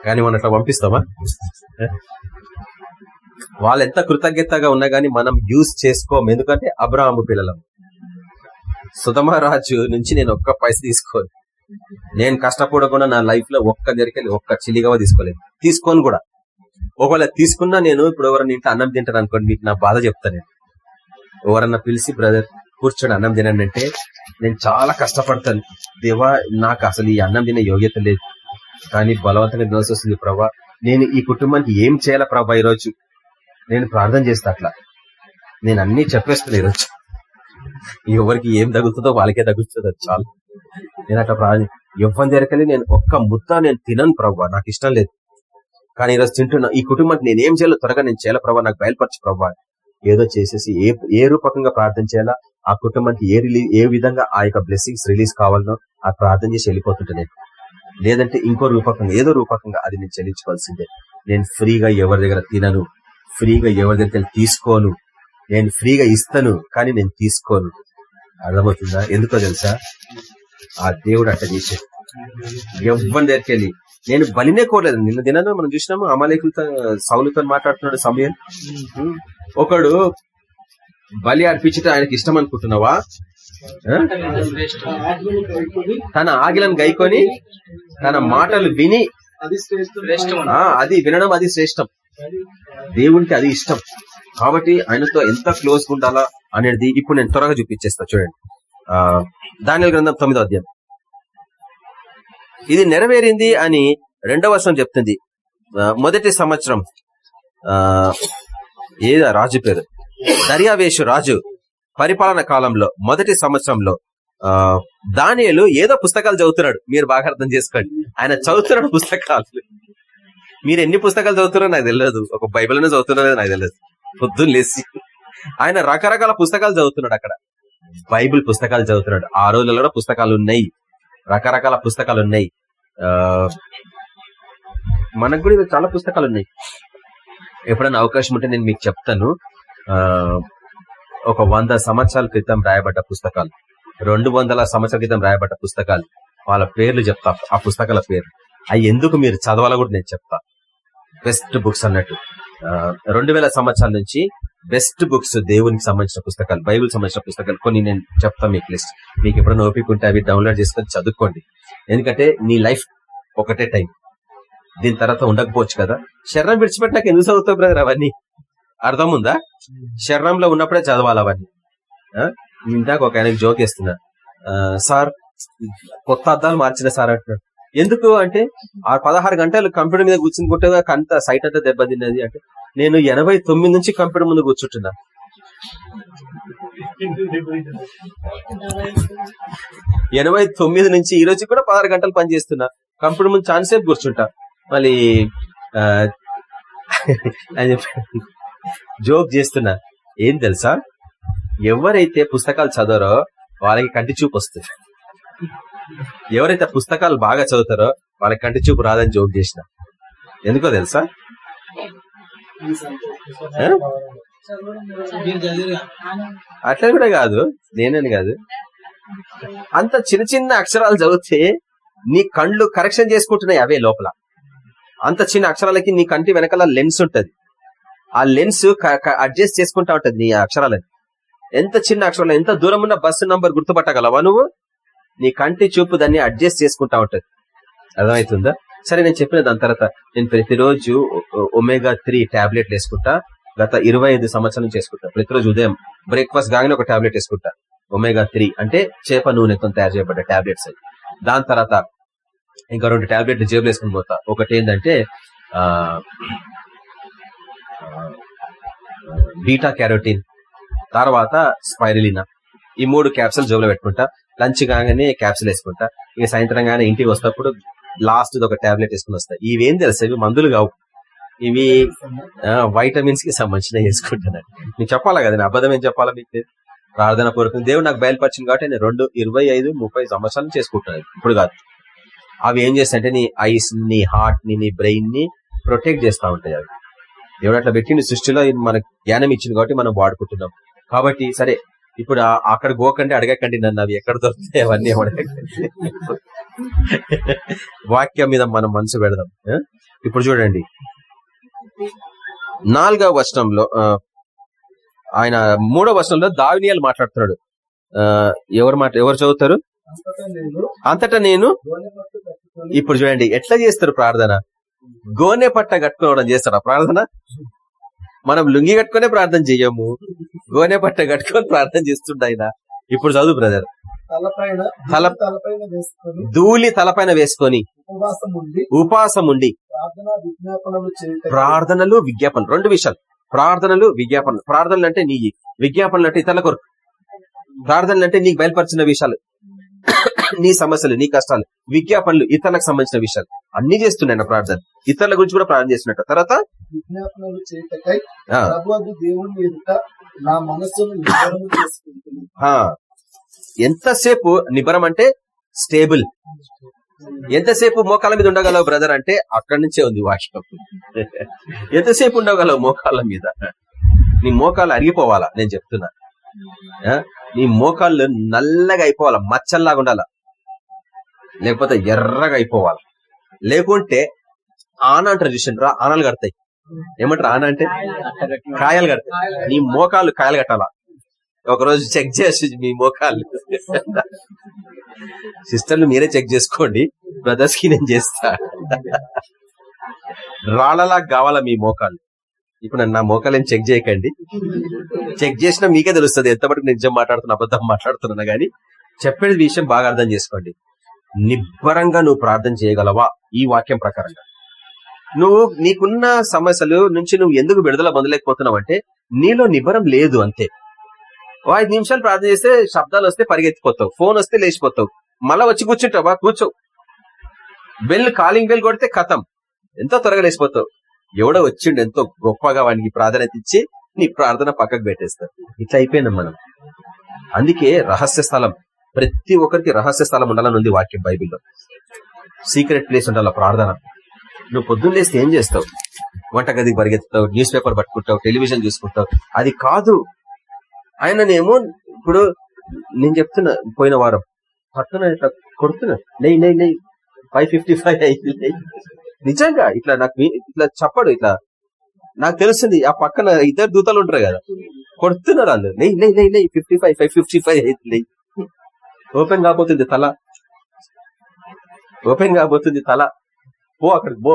కానీ మనం అట్లా పంపిస్తామా? వాళ్ళు ఎంత కృతజ్ఞతగా ఉన్నా గానీ మనం యూజ్ చేసుకోం. ఎందుకంటే అబ్రాహము పిల్లలం. సుధమరాజు నుంచి నేను ఒక్క పైస తీసుకోను. నేను కష్టపడకుండా నా లైఫ్లో ఒక్క జరికెళ్ళి ఒక్క చిలిగవ తీసుకోలేదు. తీసుకోను కూడా. ఒకవేళ తీసుకున్నా నేను ఇప్పుడు ఎవరన్నా ఇంట్లో అన్నం తింటాను అనుకోండి మీకు నా బాధ చెప్తాను నేను. ఎవరన్నా పిలిచి బ్రదర్ కూర్చొని అన్నం తినండి అంటే నేను చాలా కష్టపడతాను. దేవా నాకు అసలు ఈ అన్నం తినే యోగ్యత లేదు. కానీ బలవంతంగా తినాల్సి వస్తుంది ప్రభా. నేను ఈ కుటుంబానికి ఏం చేయాలా ప్రభా ఈరోజు? నేను ప్రార్థన చేస్తా అట్లా. నేను అన్ని చెప్పేస్తాను ఈరోజు. ఎవరికి ఏం తగ్గుతుందో వాళ్ళకే తగ్గుతుంది చాలు. నేను అట్లా ప్రార్థన ఇవ్వని దగ్గరికి నేను ఒక్క ముద్ద నేను తినను ప్రభా నాకు ఇష్టం లేదు. కానీ ఈరోజు తింటున్నా ఈ కుటుంబానికి నేను ఏం చేయాలో త్వరగా నేను చేయాల ప్రభా నాకు బయలుపరచు ప్రభా. ఏదో చేసేసి ఏ ఏ రూపకంగా ప్రార్థన చేయాలా? ఆ కుటుంబానికి ఏ రిలీజ్ ఏ విధంగా ఆ యొక్క బ్లెస్సింగ్స్ రిలీజ్ కావాలనో ఆ ప్రార్థన చేసి వెళ్ళిపోతుంటా లేదంటే ఇంకో రూపకంగా ఏదో రూపకంగా అది నేను చెల్లించుకోవాల్సిందే నేను ఫ్రీగా ఎవరి దగ్గర తినను ఫ్రీగా ఎవరి దగ్గర తీసుకోను నేను ఫ్రీగా ఇస్తాను కానీ నేను తీసుకోను. అర్థమవుతుందా? ఎందుకో తెలుసా? ఆ దేవుడు అట్ట చేశాడు. ఎవ్వరి దగ్గరికి వెళ్ళి నేను బలినే కోరలేదు. నిన్న దినాన మనం చూసినాము అమాలేకులతో సౌలుతో మాట్లాడుతున్నాడు సమయం ఒకడు బలి అర్పించటం ఆయనకి ఇష్టం అనుకుంటున్నావా? తన ఆగిలను గైకొని తన మాటలు విని అది వినడం అది శ్రేష్టం. దేవునికి అది ఇష్టం. కాబట్టి ఆయనతో ఎంత క్లోజ్ ఉండాలా అనేది ఇప్పుడు నేను త్వరగా చూపించేస్తా చూడండి. దాని దానిల గ్రంథం తొమ్మిదో అధ్యాయం. ఇది నెరవేరింది అని రెండవ వర్షం చెప్తుంది. మొదటి సంవత్సరం. ఆ ఏదా? రాజు పేరు. దర్యావేషు రాజు పరిపాలన కాలంలో మొదటి సంవత్సరంలో ఆ దానియలు ఏదో పుస్తకాలు చదువుతున్నాడు. మీరు బాగా అర్థం చేసుకోండి. ఆయన చదువుతున్నాడు పుస్తకాలు. మీరు ఎన్ని పుస్తకాలు చదువుతున్నారో నాకు తెలియదు. ఒక బైబిల్ చదువుతున్నారో నాకు తెలియదు. పొద్దున్న లేచి. ఆయన రకరకాల పుస్తకాలు చదువుతున్నాడు అక్కడ. బైబిల్ పుస్తకాలు చదువుతున్నాడు. ఆ రోజుల్లో పుస్తకాలు ఉన్నాయి. రకరకాల పుస్తకాలు ఉన్నాయి. ఆ మనకు కూడా చాలా పుస్తకాలు ఉన్నాయి. ఎప్పుడైనా అవకాశం ఉంటే నేను మీకు చెప్తాను. ఒక వంద సంవత్సరాల క్రితం రాయబడ్డ పుస్తకాలు. రెండు వందల సంవత్సరాల క్రితం రాయబడ్డ పుస్తకాలు. వాళ్ళ పేర్లు చెప్తా ఆ పుస్తకాల పేర్లు. అవి ఎందుకు మీరు చదవాలో కూడా నేను చెప్తా. బెస్ట్ బుక్స్ అన్నట్టు. ఆ, రెండు వేల సంవత్సరాల నుంచి బెస్ట్ బుక్స్ దేవునికి సంబంధించిన పుస్తకాలు బైబిల్ సంబంధించిన పుస్తకాలు కొన్ని నేను చెప్తాను మీకు లిస్ట్. మీకు ఎప్పుడైనా ఓపిక అవి డౌన్లోడ్ చేసుకొని చదువుకోండి. ఎందుకంటే నీ లైఫ్ ఒకటే టైం. దీని తర్వాత ఉండకపోవచ్చు కదా. శరణం విడిచిపెట్టాక ఎందుకు చదువుతావు బ్రదర్ అవన్నీ? అర్థం ఉందా శరణంలో ఉన్నప్పుడే చదవాలి అవన్నీ? ఇందాక ఒక ఆయనకి జోక్ వేస్తున్నా సార్ కొత్త అద్దాలు మార్చిన సార్ అంటున్నాడు. ఎందుకు అంటే ఆ పదహారు గంటలు కంప్యూటర్ మీద కూర్చుని కొట్టగా అంత సైట్ అంతా దెబ్బతిన్నది అంటే నేను ఎనభై తొమ్మిది నుంచి కంప్యూటర్ ముందు కూర్చుంటున్నా. ఎనభై తొమ్మిది నుంచి ఈ రోజు కూడా పదహారు గంటలు పని చేస్తున్నా. కంప్యూటర్ ముందు ఛాన్స్ సేపు కూర్చుంటా. మళ్ళీ అని చెప్పి జోక్ చేస్తున్నా. ఏం తెలుసా? ఎవరైతే పుస్తకాలు చదవరో వాళ్ళకి కంటి చూపు వస్తుంది. ఎవరైతే పుస్తకాలు బాగా చదువుతారో వాళ్ళకి కంటి చూపు రాదని జోక్ చేసిన. ఎందుకో తెలుసా? అట్లా కూడా కాదు. నేనని కాదు. అంత చిన్న చిన్న అక్షరాలు చదివితే నీ కళ్ళు కరెక్షన్ చేసుకుంటున్నాయి అవే లోపల. అంత చిన్న అక్షరాలకి నీ కంటి వెనకాల లెన్స్ ఉంటది. ఆ లెన్స్ అడ్జస్ట్ చేసుకుంటా ఉంటది నీ అక్షరాలని. ఎంత చిన్న అక్షరాలు ఎంత దూరం ఉన్న బస్సు నంబర్ గుర్తుపట్టగలవా నువ్వు? నీ కంటి చూపు దాన్ని అడ్జస్ట్ చేసుకుంటా ఉంటది. అర్థమవుతుందా? సరే నేను చెప్పిన దాని తర్వాత నేను ప్రతిరోజు ఒమేగా త్రీ టాబ్లెట్లు వేసుకుంటా. గత ఇరవై ఐదు సంవత్సరాల నుంచి వేసుకుంటా. ప్రతిరోజు ఉదయం బ్రేక్ఫాస్ట్ కాగానే ఒక టాబ్లెట్ వేసుకుంటా. ఒమేగా త్రీ అంటే చేప నూనెతో తయారు చేయబడ్డ టాబ్లెట్స్ అవి. దాని తర్వాత ఇంకా రెండు టాబ్లెట్లు జేబులు వేసుకుని పోతా. ఒకటి ఏంటంటే ఆ బీటా క్యారోటిన్ తర్వాత స్పైరలినా. ఈ మూడు క్యాప్సుల్ జోబులో పెట్టుకుంటా. లంచ్ కాగానే క్యాప్సూల్ వేసుకుంటా. ఇక సాయంత్రం కానీ ఇంటికి వస్తప్పుడు లాస్ట్ ఒక టాబ్లెట్ వేసుకుని వస్తా. ఇవేం తెలుసు? ఇవి మందులు కావు. ఇవి వైటమిన్స్కి సంబంధించిన వేసుకుంటాను. నేను చెప్పాలా కదా? నేను అబద్ధం ఏం చెప్పాలా మీకు ప్రార్థన పూర్వకం దేవుడు నాకు బయలుపరిచింది కాబట్టి నేను రెండు ఇరవై ఐదు ముప్పై సంవత్సరాలు చేసుకుంటున్నాను. ఇప్పుడు కాదు. అవి ఏం చేస్తాయంటే నీ ఐస్ని హార్ట్ని నీ బ్రెయిన్ని ప్రొటెక్ట్ చేస్తా ఉంటాయి అవి. దేవుడు అట్లా పెట్టింది సృష్టిలో మనకు జ్ఞానం ఇచ్చింది కాబట్టి మనం వాడుకుంటున్నాం. కాబట్టి సరే ఇప్పుడు అక్కడ గోకండి అడగకండి నన్ను అవి ఎక్కడ దొరుకుతాయి అవన్నీ వాక్యం మీద మనం మనసు పెడదాం? ఇప్పుడు చూడండి. నాలుగవ వచనంలో ఆ, ఆయన మూడవ వచనంలో దావినియాలు మాట్లాడుతున్నాడు. ఎవరు మాట ఎవరు చదువుతారు? అంతటా నేను ఇప్పుడు చూడండి ఎట్లా చేస్తారు ప్రార్థన? గోనె పట్ట కట్టుకోవడం చేస్తారా ప్రార్థన? మనం లుంగి కట్టుకునే ప్రార్థన చెయ్యము. గోనె పట్ట కట్టుకొని ప్రార్థన చేస్తుండ ఆయన. ఇప్పుడు చదువు బ్రదర్. తల- ధూళి తలపైన వేసుకొని ఉపాసం ఉండి ప్రార్థనలు విజ్ఞాపనలు. రెండు విషయాలు. ప్రార్థనలు విజ్ఞాపనలు. ప్రార్థనలు అంటే నీ విజ్ఞాపనలు అంటే ఇతరుల కొరకు. ప్రార్థనలు అంటే నీకు బయలుపరిచిన విషయాలు. నీ సమస్యలు నీ కష్టాలు విజ్ఞాపనలు ఇతరులకు సంబంధించిన విషయాలు అన్ని చేస్తున్నాయి ప్రార్థన. ఇతరుల గురించి కూడా ప్రార్థన చేస్తున్నట్టు తర్వాత? ఎంతసేపు నిబరం అంటే స్టేబుల్. ఎంతసేపు మోకాల మీద ఉండగలవు బ్రదర్ అంటే అక్కడి నుంచే ఉంది వాక్యం. ఎంతసేపు ఉండగలవు మోకాళ్ళ మీద? నీ మోకాలు అరిగిపోవాలా? నేను చెప్తున్నా? నీ మోకాళ్ళు నల్లగా అయిపోవాలా? మచ్చల్లాగా ఉండాలా? లేకపోతే ఎర్రగా అయిపోవాలి? లేకుంటే ఆన అంటారు చూసిండ్రా? ఆనలు కడతాయి. ఏమంటారు ఆన అంటే? కాయలు కడతాయి. నీ మోకాలు కాయలు కట్టాలా? ఒకరోజు చెక్ చేసి మీ మోకాలు సిస్టర్లు మీరే చెక్ చేసుకోండి. బ్రదర్స్కి నేను చేస్తా. రాళ్ళలా కావాలా మీ మోకాలు ఇప్పుడు నన్ను నా మోకాలు చెక్ చేయకండి. చెక్ చేసినా మీకే తెలుస్తుంది ఎంతవరకు నిజం మాట్లాడుతున్నా అబద్ధం మాట్లాడుతున్నా గానీ చెప్పేది విషయం బాగా అర్థం చేసుకోండి. నిబ్బరంగా నువ్వు ప్రార్థన చేయగలవా? ఈ వాక్యం ప్రకారంగా. నువ్వు నీకున్న సమస్యలు నుంచి నువ్వు ఎందుకు విడుదల పొందలేకపోతున్నావు అంటే నీలో నిబ్బరం లేదు అంతే. ఓ ఐదు నిమిషాలు ప్రార్థన చేస్తే శబ్దాలు వస్తే పరిగెత్తిపోతావు ఫోన్ వస్తే లేచిపోతావు మళ్ళా వచ్చి కూర్చుంటావా? కూర్చో. బెల్ కాలింగ్ బెల్ కొడితే కథం ఎంతో త్వరగా లేచిపోతావు. ఎవడో వచ్చిండు ఎంతో గొప్పగా వానికి ప్రాధాన్యత ఇచ్చి నీ ప్రార్థన పక్కకు పెట్టేస్తారు ఇట్లా అయిపోయినాం మనం. అందుకే రహస్య స్థలం ప్రతి ఒక్కరికి రహస్య స్థలం ఉండాలని ఉంది వాక్యం బైబిల్లో. సీక్రెట్ ప్లేస్ ఉండాల ప్రార్థన. నువ్వు పొద్దున్న లేస్తే ఏం చేస్తావు? వంటగదికి పరిగెత్తుతావు న్యూస్ పేపర్ పట్టుకుంటావు టెలివిజన్ చూసుకుంటావు. అది కాదు. ఆయననేమో ఇప్పుడు నేను చెప్తున్నా పోయిన వారం. పక్కన ఇట్లా కొడుతున్నా. నెయ్యి నెయ్యి నెయ్యి ఫైవ్ ఫిఫ్టీ ఫైవ్ అయింది నిజంగా ఇట్లా నాకు ఇట్లా చెప్పడు ఇట్లా. నాకు తెలుస్తుంది ఆ పక్కన ఇద్దరు దూతలు ఉంటారు కదా. కొడుతున్నారు వాళ్ళు. నెయ్యి నెయ్యి నెయ్యి నెయ్యి fifty five five fifty five అవుతుంది నెయ్యి ఓపెన్ కాబోతుంది తల. ఓపెన్ కాబోతుంది తల. పో అక్కడికి పో.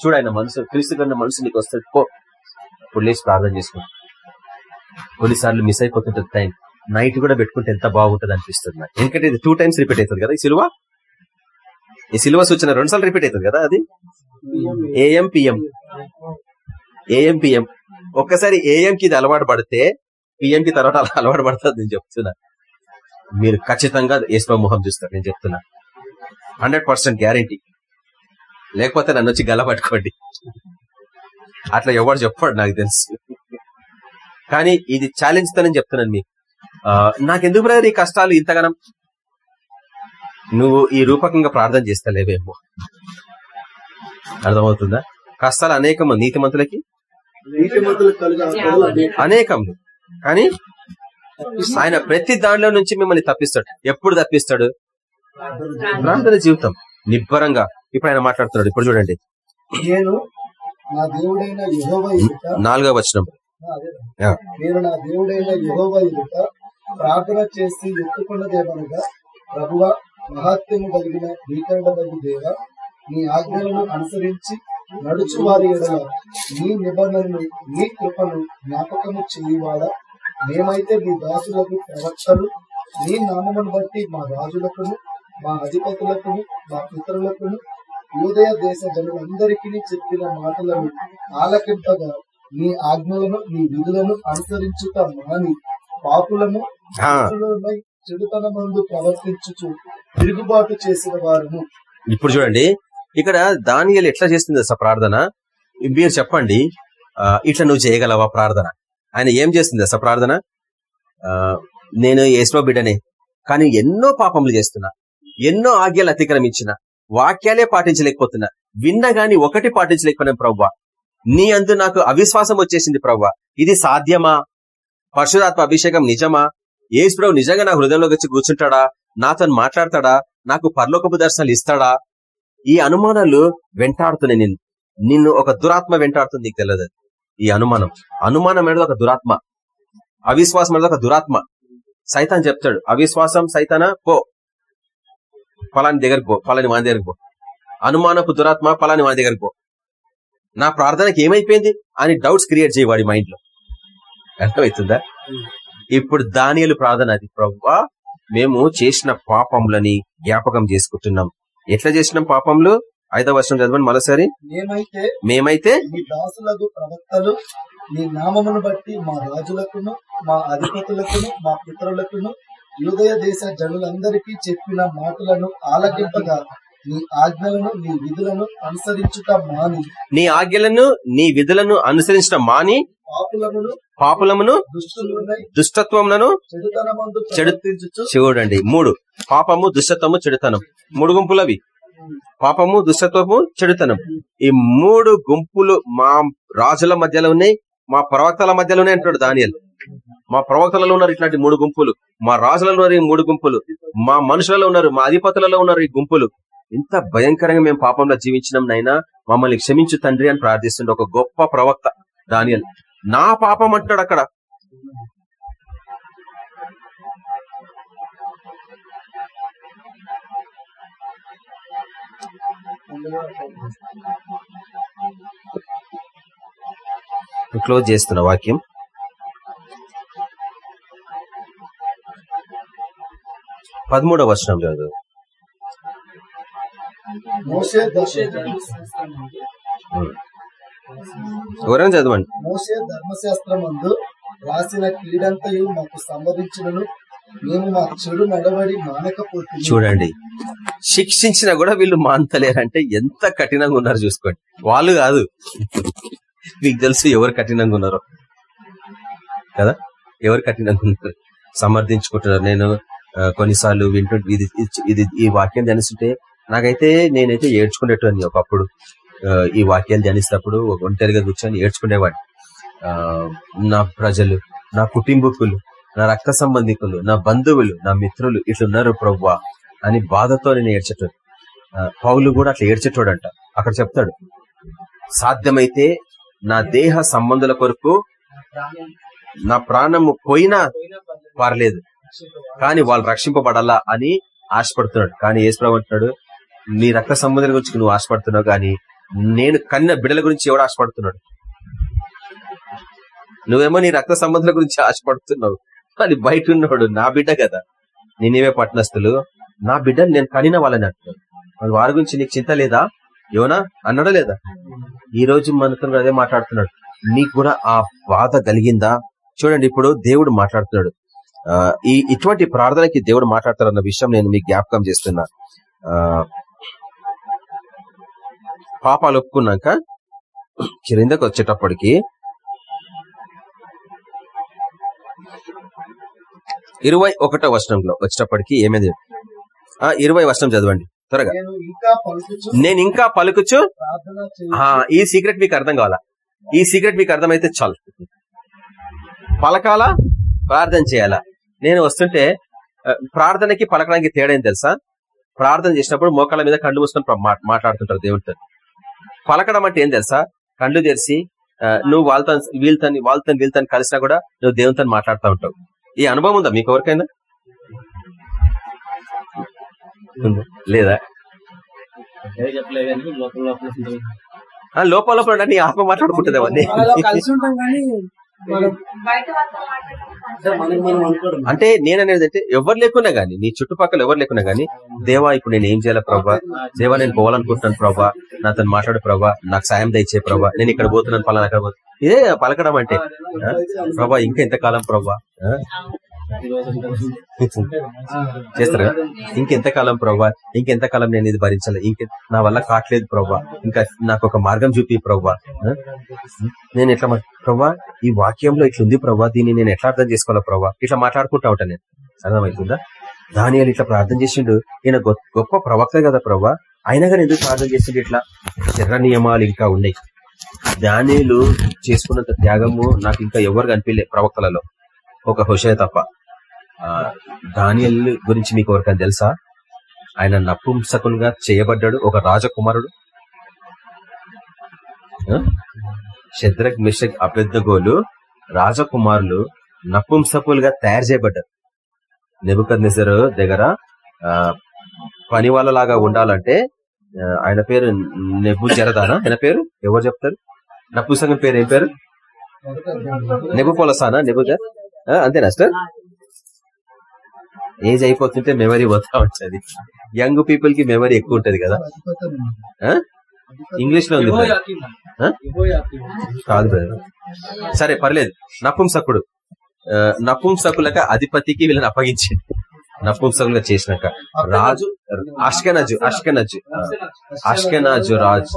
చూడు మనసు క్రీస్తు కన్నా మనసు నీకు వస్తుంది. పో. ఇప్పుడు లేచి ప్రార్థన చేసుకో. కొన్నిసార్లు మిస్ అయిపోతుంటుంది టైం నైట్ కూడా పెట్టుకుంటే ఎంత బాగుంటుంది అనిపిస్తుంది నాకు. ఎందుకంటే ఇది టూ టైమ్స్ రిపీట్ అవుతుంది కదా ఈ సిలువ? ఈ సిలువ సూచన రెండు సార్లు రిపీట్ అవుతుంది కదా అది? ఏఎం పిఎం ఏఎం పిఎం ఒక్కసారి ఏఎం కి ఇది అలవాటు పడితే పిఎం కి తర్వాత అలా అలవాటు పడుతుంది నేను చెప్తున్నా. మీరు ఖచ్చితంగా ఏసుమ మొహం చూస్తారు నేను చెప్తున్నా. Hundred percent guarantee. లేకపోతే నన్ను వచ్చి గల పట్టుకోండి. అట్లా ఎవరు చెప్పాడు నాకు తెలుసు. కానీ ఇది ఛాలెంజ్ తనని చెప్తున్నాను మీకు. నాకెందుకు బ్రదర్ ఈ కష్టాలు ఇంతగానం? నువ్వు ఈ రూపకంగా ప్రార్థన చేస్తలేవేమో. అర్థమవుతుందా? కష్టాలు అనేకం నీతిమంతులకి? అనేకం. కానీ ఆయన ప్రతి దానిలో నుంచి మిమ్మల్ని తప్పిస్తాడు. ఎప్పుడు తప్పిస్తాడు? ప్రార్థన జీవితం. నిబ్బరంగా. ఇప్పుడు ఆయన మాట్లాడుతున్నాడు. ఇప్పుడు చూడండి. నేను నా దేవుడైన యెహోవా ఎదుట నాలుగో వచనం. నేను నా దేవుడైన యెహోవా ఎదుట ప్రార్థన చేసి ఎత్తుకున్నదేమనగా ప్రభువ కలిగిన భీకరుడమైన దేవ నీ ఆజ్ఞలను అనుసరించి నడుచు వారి ఎడల నీ నిబంధనను నీ కృపను జ్ఞాపకము చేయువాడా. మేమైతే మీ దాసులకు ప్రవక్తలు. నీ నామమును బట్టి మా రాజులకును మా అధిపతులకును మా పితరులకును యూదయ దేశ జనులందరికీ చెప్పిన మాటలను ఆలకింపగా నీ ఆజ్ఞలను నీ విధులను అనుసరించుట మాని పాపులను చెడుతనమందు ప్రవర్తించుచు తిరుగుబాటు చేసిన వారును ఇప్పుడు చూడండి ఇక్కడ దానియలు ఎట్లా చేస్తుంది అసలు ప్రార్థన? మీరు చెప్పండి. ఇట్లా నువ్వు చేయగలవా ప్రార్థన? ఆయన ఏం చేస్తుంది అసలు ప్రార్థన? ఆ, నేను ఏసో బిడ్డనే కానీ ఎన్నో పాపములు చేస్తున్నా. ఎన్నో ఆజ్ఞలు అతిక్రమించిన. వాక్యాలే పాటించలేకపోతున్నా. విన్నా గాని ఒకటి పాటించలేకపోయినా ప్రవ్వా. నీ అందు నాకు అవిశ్వాసం వచ్చేసింది ప్రవ్వా. ఇది సాధ్యమా? పరశురాత్మ అభిషేకం నిజమా? ఏసుప్రభు నిజంగా నా హృదయంలోకి వచ్చి కూర్చుంటాడా? నాతో మాట్లాడతాడా? నాకు పరలోకపు దర్శనాలు ఇస్తాడా? ఈ అనుమానాలు వెంటాడుతున్నాయి. నిన్ను నిన్ను ఒక దురాత్మ వెంటాడుతుంది నీకు తెలియదు. ఈ అనుమానం అనుమానం అనేది ఒక దురాత్మ. అవిశ్వాసం అనేది ఒక దురాత్మ. సైతాన్ చెప్తాడు అవిశ్వాసం సైతాన? పో. ఫలాని దగ్గరకు పో ఫలాని వాని దగ్గరకు పో. అనుమానపు దురాత్మ ఫలాని వాని దగ్గరకు పో. నా ప్రార్థనకి ఏమైపోయింది? అని డౌట్స్ క్రియేట్ చేయవాడి మైండ్లో అర్థమవుతుందా? ఇప్పుడు దానియలు ప్రార్థన అది. ప్రవ్వా మేము చేసిన పాపములని జ్ఞాపకం చేసుకుంటున్నాం. ఎట్లా చేసినాం పాపంలో? ఐదవ వర్షం చదవండి మరోసారి. మేమైతే మేమైతే నీ దాసులకు ప్రవక్తలు నీ నామమును బట్టి మా రాజులకును మా అధిపతులకును మా పితరులకును యూదయ దేశ జనులందరికీ చెప్పిన మాటలను ఆలకింపగా నీ ఆజ్ఞలను నీ విధులను అనుసరించుట మాని. నీ ఆజ్ఞలను నీ విధులను అనుసరించడం మాని. పాపులమును పాపులమును దుష్టత్వములను చెడు- చూడండి మూడు. పాపము దుష్టత్వము చెడుతనం. మూడు గుంపులవి. పాపము దుష్టత్వము చెడుతనం. ఈ మూడు గుంపులు మా రాజుల మధ్యలో ఉన్నాయి మా ప్రవక్తల మధ్యలోనే అంటాడు దానియలు. మా ప్రవక్తలలో ఉన్నారు ఇట్లాంటి మూడు గుంపులు. మా రాజులలో ఉన్నారు ఈ మూడు గుంపులు. మా మనుషులలో ఉన్నారు మా అధిపతులలో ఉన్నారు ఈ గుంపులు. ఇంత భయంకరంగా మేము పాపంలో జీవించినాం నైనా మమ్మల్ని క్షమించు తండ్రి అని ప్రార్థిస్తుండే ఒక గొప్ప ప్రవక్త దానియల్. నా పాపం అంటాడు అక్కడ. క్లోజ్ చేస్తున్న వాక్యం. పదమూడవ వచనం చదువు. మోసే ఎవరైనా చదవండి. మోసే ధర్మశాస్త్రమందు రాసిన కీడంతయు మాకు సంబంధించినను మేము మా చెడు నడవడి మానకపోతే చూడండి. శిక్షించినా కూడా వీళ్ళు మాంతలేరంటే ఎంత కఠినంగా ఉన్నారు చూసుకోండి. వాళ్ళు కాదు. మీకు తెలుసు ఎవరు కఠినంగా ఉన్నారో. కదా? ఎవరు కఠినంగా ఉన్నారు? సమర్థించుకుంటున్నారు. నేను కొన్నిసార్లు వింటు ఇది ఇది- ఈ వాక్యం ధ్యానిస్తుంటే నాకైతే నేనైతే ఏడ్చుకునేటువంటి ఒకప్పుడు. ఈ వాక్యాలు ధ్యానిస్తప్పుడు ఒంటరిగా కూర్చొని ఏడ్చుకునేవాడిని. ఆ, నా ప్రజలు నా కుటుంబకులు నా రక్త సంబంధికులు నా బంధువులు నా మిత్రులు ఇట్లున్నారు ప్రవ్వా అని బాధతో నేను ఏడ్చేటోడు పౌలు కూడా అట్లా ఏడ్చేటోడంట. అక్కడ చెప్తాడు సాధ్యమైతే నా దేహ సంబంధుల కొరకు నా ప్రాణము పోయినా పర్లేదు కానీ వాళ్ళు రక్షింపబడాలా అని ఆశపడుతున్నాడు. కానీ యేసుప్రభు అంటున్నాడు నీ రక్త సంబంధం గురించి నువ్వు ఆశపడుతున్నావు కానీ నేను కన్న బిడ్డల గురించి ఎవడు ఆశపడుతున్నాడు? నువ్వేమో నీ రక్త సంబంధం గురించి ఆశపడుతున్నావు. అది బయట ఉన్నాడు నా బిడ్డ కదా. నేనేవే పట్టణస్తులు నా బిడ్డను నేను కనిన వాళ్ళని అంటున్నాడు. వారి గురించి నీకు చింత లేదా? యోనా అన్నాడా లేదా? ఈ రోజు మనతో అదే మాట్లాడుతున్నాడు. నీకు కూడా ఆ బాధ కలిగిందా? చూడండి ఇప్పుడు దేవుడు మాట్లాడుతున్నాడు. ఆ, ఈ ఇటువంటి ప్రార్థనకి దేవుడు మాట్లాడతారన్న విషయం నేను మీకు జ్ఞాపకం చేస్తున్నా. ఆ, పాపాలు ఒప్పుకున్నాక క్రిందకు వచ్చేటప్పటికి ఇరవై ఒకటో వచనంలో వచ్చేటప్పటికి ఏమైంది? ఆ ఇరవై వచనం చదవండి త్వరగా. నేను ఇంకా పలుకుచు ఈ సీక్రెట్ మీకు అర్థం కావాలా? ఈ సీక్రెట్ మీకు అర్థమైతే చాలు. పలకాలా? ప్రార్థన చేయాలా? నేను వస్తుంటే ప్రార్థనకి పలకడానికి తేడా ఏం తెలుసా? ప్రార్థన చేసినప్పుడు మోకాళ్ళ మీద కళ్ళు మూసుకొని మాట్లాడుతుంటారు దేవుడితో. పలకడం అంటే ఏం తెలుసా? కళ్ళు తెరిచి ఆ, నువ్వు వాళ్ళతో వీళ్ళతో వాళ్ళతో వీళ్ళతో కలిసినా కూడా నువ్వు దేవునితో మాట్లాడుతూ ఉంటావు. ఈ అనుభవం ఉందా మీకు ఎవరికైనా? ఉందా? లేదా? లోపల లోపల నీ ఆత్మ మాట్లాడుకుంటుంది అవన్నీ. మనం మనం అనుకోవడం అంటే నేననేది అంటే ఎవరు లేకున్నా గానీ నీ చుట్టుపక్కల ఎవరు లేకున్నా గానీ దేవా ఇప్పుడు నేను ఏం చేయాలా ప్రభా? దేవా నేను పోవాలనుకుంటున్నాను ప్రభా. నాతో మాట్లాడు ప్రభా. నాకు సాయం దయచే ప్రభా. నేను ఇక్కడ పోతున్నాను పలానా అక్కడ. ఇదే పలకడం అంటే? ప్రభా ఇంకా ఎంతకాలం ప్రభా. చేస్తారా? ఇంకెంతకాలం ప్రభా ఇంకెంతకాలం నేను ఇది భరించాలి? ఇంక నా వల్ల కావట్లేదు ప్రభా ఇంకా నాకు ఒక మార్గం చూపి ప్రభా నేను ఎట్లా ప్రభా ఈ వాక్యంలో ఇట్లుంది ప్రభా దీన్ని నేను ఎట్లా అర్థం చేసుకోవాలా ప్రభా ఇట్లా మాట్లాడుకుంటా ఉంటా నేను. అర్థమవుతుందా దానియాలు ఇట్లా ప్రార్థన చేసిండు. ఈయన గొప్ప ప్రవక్త కదా ప్రభా అయినా కానీ ఎందుకు ప్రార్థన చేసిండు ఇట్లా? ఎర్ర నియమాలు ఇంకా ఉన్నాయి. దానిలు చేసుకున్నంత త్యాగము నాకు ఇంకా ఎవరు కనిపించలే ప్రవక్తలలో. ఒక హుషయ తప్ప. ఆ దానియల్ గురించి మీకు ఎవరికైనా తెలుసా? ఆయన నపుంసకులుగా చేయబడ్డాడు ఒక రాజకుమారుడు. శద్రక్ మిషక్ అభ్యర్థగోలు రాజకుమారులు నపుంసకులుగా తయారు చేయబడ్డారు. నెబుకద్ దగ్గర ఆ పని వాళ్ళలాగా ఉండాలంటే ఆయన పేరు నెబు జరదానా? ఆయన పేరు? ఎవరు చెప్తారు? నపుంసకం పేరు ఏం పేరు? నెబు పొలసానా? నెబుజర్ అంతేనా సార్ ఏజ్ అయిపోతుంటే మెమరీ పోతా ఉంటది. యంగ్ పీపుల్కి మెమరీ ఎక్కువ ఉంటది కదా? ఇంగ్లీష్లో ఉంది? కాదు. సరే పర్లేదు. నపుంసకుడు. నపుంసకులక అధిపతికి వీళ్ళని అప్పగించింది నపుంసకులుగా చేసినాక. రాజు అష్కెనజు అష్కెనజు. అష్కెనాజు రాజు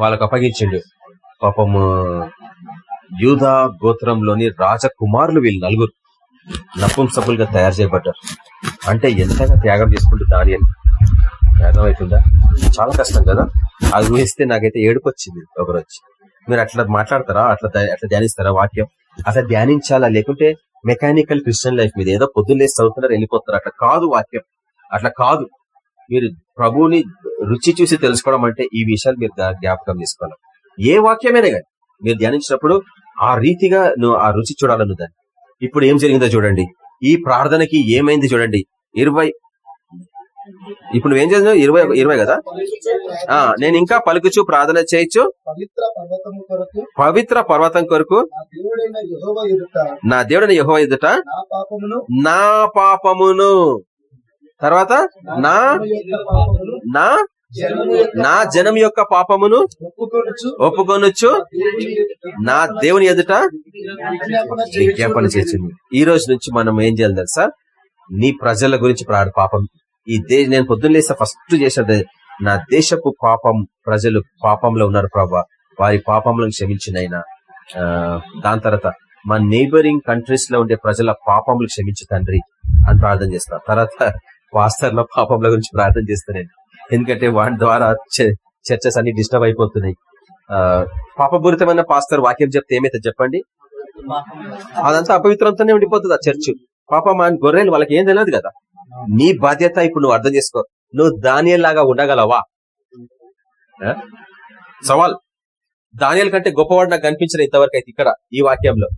వాళ్ళకు అప్పగించిండు. పాపము యూదా గోత్రంలోని రాజకుమారులు వీళ్ళు నలుగురు. నపుంసకులుగా తయారు చేయబడ్డారు. అంటే ఎంతగా త్యాగం చేసుకుంటూ దాని అర్థమవుతుందా? చాలా కష్టం కదా? అది ఊహిస్తే నాకైతే ఏడుకొచ్చింది వచ్చింది ఒకరోజు. మీరు అట్లా మాట్లాడతారా? అట్లా అట్లా ధ్యానిస్తారా వాక్యం? అట్లా ధ్యానించాలా? లేకుంటే మెకానికల్ క్రిస్టియన్ లైఫ్ మీద ఏదో పొద్దున్నే చదువుతున్నారు వెళ్ళిపోతున్నారు అట్లా కాదు వాక్యం. అట్లా కాదు. మీరు ప్రభువుని రుచి చూసి తెలుసుకోవడం అంటే ఈ విషయాలు మీరు జ్ఞాపకం చేసుకోవాలి. ఏ వాక్యమైనా కానీ మీరు ధ్యానించినప్పుడు ఆ రీతిగా నువ్వు ఆ రుచి చూడాలను దాన్ని. ఇప్పుడు ఏం జరిగిందో చూడండి. ఈ ప్రార్థనకి ఏమైంది చూడండి. ఇరవై ఇప్పుడు నువ్వేం చేసినావు ఇరవై ఇరవై కదా? ఆ నేను ఇంకా పలుకుచు ప్రార్థన చేయొచ్చు పవిత్ర పర్వతము కొరకు పవిత్ర పర్వతం కొరకు నా దేవుడైన యెహోవా ఎదుట నా దేవుడిని యహో ఎదుట నా పాపమును నా పాపమును. తర్వాత నా నా నా జనం యొక్క పాపమును ఒప్పుకొనుచు ఒప్పుకొనొచ్చు నా దేవుని ఎదుట విజ్ఞాపన చేసింది ఈ రోజు నుంచి మనం ఏం చేయాలి తెలుసా? నీ ప్రజల గురించి ప్రాణ పాపం. ఈ దే నేను పొద్దున్న లేసా ఫస్ట్ చేసేది నా దేశపు పాపం ప్రజలు పాపంలో ఉన్నారు ప్రభా. వారి పాపంలను క్షమించినైనా ఆ, దాని తర్వాత మా నేబరింగ్ కంట్రీస్లో ఉండే ప్రజల పాపములు క్షమించు తండ్రి అని ప్రార్థన చేస్తా. తర్వాత పాస్టర్ల పాపంల గురించి ప్రార్థన చేస్తా నేను. ఎందుకంటే వాటి ద్వారా చర్చస్ అన్ని డిస్టర్బ్ అయిపోతున్నాయి. ఆ, పాపపూరితమైన పాస్టర్ వాక్యం చెప్తే ఏమైతే చెప్పండి? అదంతా అపవిత్రంతోనే ఉండిపోతుంది ఆ చర్చ్. పాప మా గొర్రెలు వాళ్ళకి ఏం తెలియదు కదా? నీ బాధ్యత ఇప్పుడు నువ్వు అర్థం చేసుకో. నువ్వు దానియల్లాగా ఉండగలవా? సవాల్. దానియల్ కంటే గొప్పవాడు నాకు కనిపించిన ఇంతవరకు అయితే ఇక్కడ ఈ వాక్యంలో.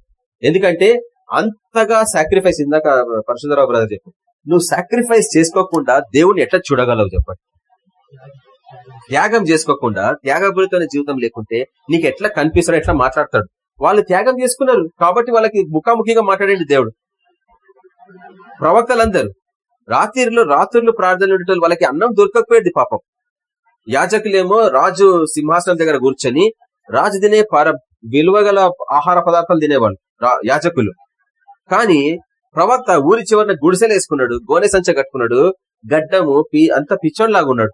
ఎందుకంటే అంతగా సాక్రిఫైస్ ఇందాక పరశుధరావు బ్రదర్ చెప్పు నువ్వు సాక్రిఫైస్ చేసుకోకుండా దేవుని ఎట్లా చూడగలవు చెప్పండి. త్యాగం చేసుకోకుండా త్యాగపూరితమైన జీవితం లేకుంటే నీకు ఎట్లా కనిపిస్తాడు ఎట్లా మాట్లాడతాడు? వాళ్ళు త్యాగం చేసుకున్నారు కాబట్టి వాళ్ళకి ముఖాముఖిగా మాట్లాడండి దేవుడు. ప్రవక్తలందరూ రాత్రిలో రాత్రులు ప్రార్థన ఉండేటోళ్ళు వాళ్ళకి అన్నం దొరకకపోయేది పాపం. యాజకులేమో రాజు సింహాసనం దగ్గర కూర్చొని రాజు తినే పర విలువగల ఆహార పదార్థాలు తినేవాళ్ళు యాజకులు. కానీ ప్రవక్త ఊరి చివరిన గుడిసెలు వేసుకున్నాడు గోనె సంచ కట్టుకున్నాడు గడ్డము పి అంత పిచ్చోడ్లాగా ఉన్నాడు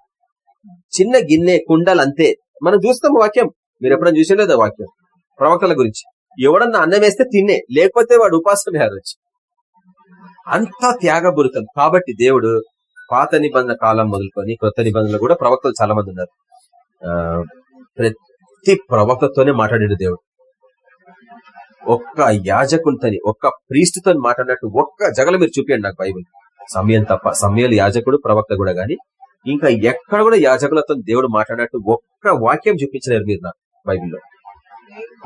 చిన్న గిన్నె కుండలు అంతే. మనం చూస్తాం వాక్యం. మీరు ఎప్పుడైనా చూసేలేదా వాక్యం? ప్రవక్తల గురించి. ఎవడన్నా అన్నం వేస్తే తిన్నే లేకపోతే వాడు ఉపాసన వచ్చి. అంత త్యాగపూరితం కాబట్టి దేవుడు పాత నిబంధన కాలం మొదలుకొని కొత్త నిబంధనలు కూడా ప్రవక్తలు చాలా మంది ఉన్నారు. ఆ, ప్రతి ప్రవక్తతోనే మాట్లాడాడు దేవుడు. ఒక్క యాజకునితోని ఒక్క ప్రీస్టుతో మాట్లాడినట్టు ఒక్క జగల మీరు చూపించండి నాకు బైబుల్. సమయం తప్ప సమయాలు యాజకుడు ప్రవక్త కూడా గాని ఇంకా ఎక్కడ కూడా యాజకులతో దేవుడు మాట్లాడినట్టు ఒక్క వాక్యం చూపించలేరు మీరు నాకు బైబిల్లో.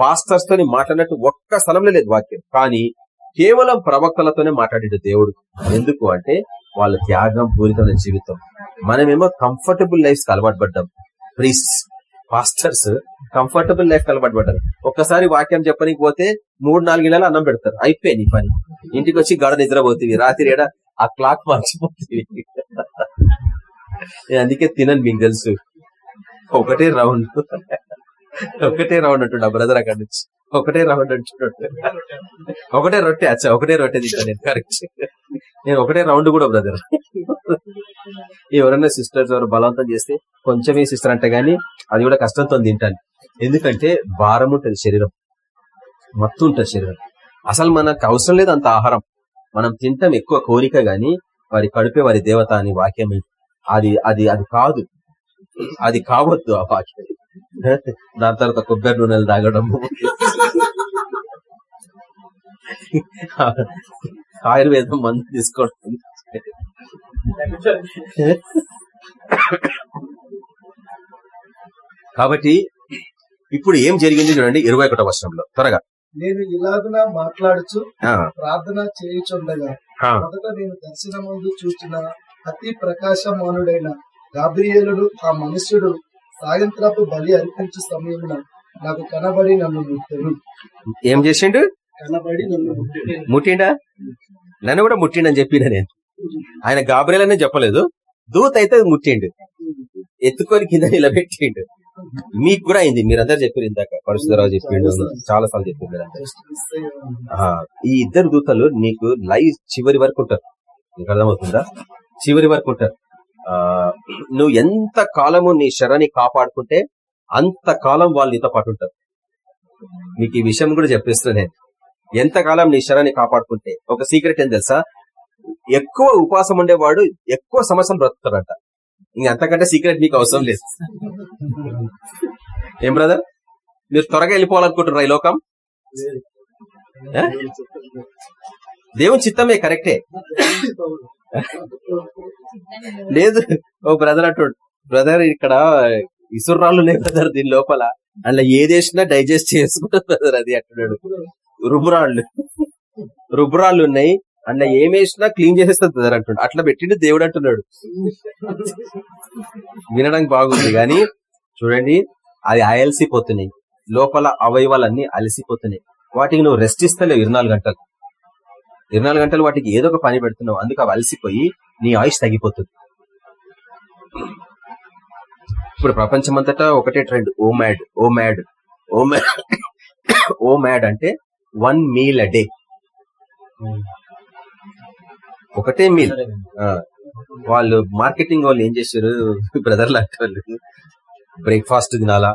పాస్టర్స్ తోని మాట్లాడినట్టు ఒక్క స్థలంలో లేదు వాక్యం. కానీ కేవలం ప్రవక్తలతోనే మాట్లాడాడు దేవుడు. ఎందుకు అంటే వాళ్ళ త్యాగం పూరితమైన జీవితం. మనమేమో కంఫర్టబుల్ లైఫ్ అలవాటు పడ్డాం. ప్రీస్ పాస్టర్స్ కంఫర్టబుల్ లైఫ్ అలవాటు పడ్డారు. ఒక్కసారి వాక్యం చెప్పనికి పోతే మూడు నాలుగు నెలలు అన్నం పెడతారు. అయిపోయి పని. ఇంటికి వచ్చి గడ నిద్రపోతుంది. రాత్రి ఏడ? ఆ క్లాక్ మార్చిపోతుంది నేను అందుకే తినను మీకు తెలుసు. ఒకటే రౌండ్. ఒకటే రౌండ్ అంటుండ బ్రదర్ అక్కడ నుంచి. ఒకటే రౌండ్ అంటున్నాడు. ఒకటే రొట్టె అచ్చా ఒకటే రొట్టె తింటాను నేను కరెక్ట్ నేను ఒకటే రౌండ్ కూడా బ్రదర్ ఎవరైనా సిస్టర్స్ ఎవరు బలవంతం చేస్తే కొంచెమే సిస్టర్ అంటే గానీ అది కూడా కష్టంతో తింటాను. ఎందుకంటే భారం ఉంటుంది శరీరం. మొత్తం ఉంటుంది శరీరం. అసలు మనకు అవసరం లేదు అంత ఆహారం. మనం తింటాం ఎక్కువ కోరిక గాని వారి కడుపే వారి దేవత అని వాక్యం అది అది అది కాదు. అది కావద్దు ఆ వాక్యం దాని తర్వాత కొబ్బరి నూనెలు తాగడం. ఆయుర్వేదం మందు తీసుకోవడం. కాబట్టి ఇప్పుడు ఏం జరిగింది చూడండి ఇరవై ఒకటో వర్షంలో త్వరగా. నేను ఇలాగున మాట్లాడుచు ఆ, ప్రార్థన చేయుచుండగా ఆ, మొదట నేను దర్శనమందు చూచిన అతి ప్రకాశమానుడైన గాబ్రియేలుడు ఆ మనుష్యుడు సాయంత్రపు బలి అర్పించు సమయమున నాకు కనబడి నన్ను ముట్టెను. ఏం చేసిండు? కనబడి నన్ను ముట్టిండా? నన్ను కూడా ముట్టిండని చెప్పిన నేను. ఆయన గాబరేలనే చెప్పలేదు. దూత అయితే ముట్టిండు. ఎత్తుకొని కింద నిలబెట్టిండు. మీకు కూడా అయింది. మీరందరూ చెప్పారు ఇందాక. పరశుధరావు చెప్పిండు. చాలా సార్లు చెప్పిండు ఈ ఇద్దరు దూతలు నీకు లైవ్ చివరి వరకు ఉంటారు. నీకు అర్థమవుతుందా? చివరి వరకు ఉంటారు. నువ్వు ఎంత కాలము నీ శరాన్ని కాపాడుకుంటే అంత కాలం వాళ్ళు నీతో పాటు ఉంటారు. నీకు ఈ విషయం కూడా చెప్పేస్తున్నా నేను. ఎంత కాలం నీ శరాన్ని కాపాడుకుంటే ఒక సీక్రెట్ ఏం తెలుసా? ఎక్కువ ఉపవాసం ఉండేవాడు ఎక్కువ సంవత్సరం బ్రతుకుతాడంట. ఇంక అంతకంటే సీక్రెట్ మీకు అవసరం లేదు. ఏం బ్రదర్ మీరు త్వరగా వెళ్ళిపోవాలనుకుంటున్నారు ఈ లోకం? దేవుని చిత్తమే కరెక్టే. లేదు ఓ బ్రదర్ అంటాడు. బ్రదర్ ఇక్కడ ఇసుర్రాళ్ళు లేవు బ్రదర్ దీని లోపల. అందులో ఏది వేసినా డైజెస్ట్ చేసుకుంటారు బ్రదర్ అది అంటున్నాడు. రుబురాళ్ళు రుబురాళ్ళు ఉన్నాయి. అట్లా ఏం వేసినా క్లీన్ చేసేస్తుంది బ్రదర్ అంటున్నాడు అట్లా పెట్టిండు దేవుడు అంటున్నాడు. వినడానికి బాగుంది కానీ చూడండి అది అయల్సిపోతున్నాయి లోపల అవయవాలన్నీ అలసిపోతున్నాయి. వాటికి నువ్వు రెస్ట్ ఇస్తలేవు ఇరవై నాలుగు గంటలు. ఇరవై గంటలు వాటికి ఏదో ఒక పని పెడుతున్నావు. అందుకు అవి అలసిపోయి నీ ఆయుష్ తగ్గిపోతుంది. ఇప్పుడు ప్రపంచమంతటా ఒకటే trend. OMAD OMAD OMAD OMAD అంటే వన్ మీల్ అ డే. ఒకటే మీల్. వాళ్ళు మార్కెటింగ్ వాళ్ళు ఏం చేశారు? బ్రదర్ లాంటి వాళ్ళు. బ్రేక్ఫాస్ట్ తినాలా?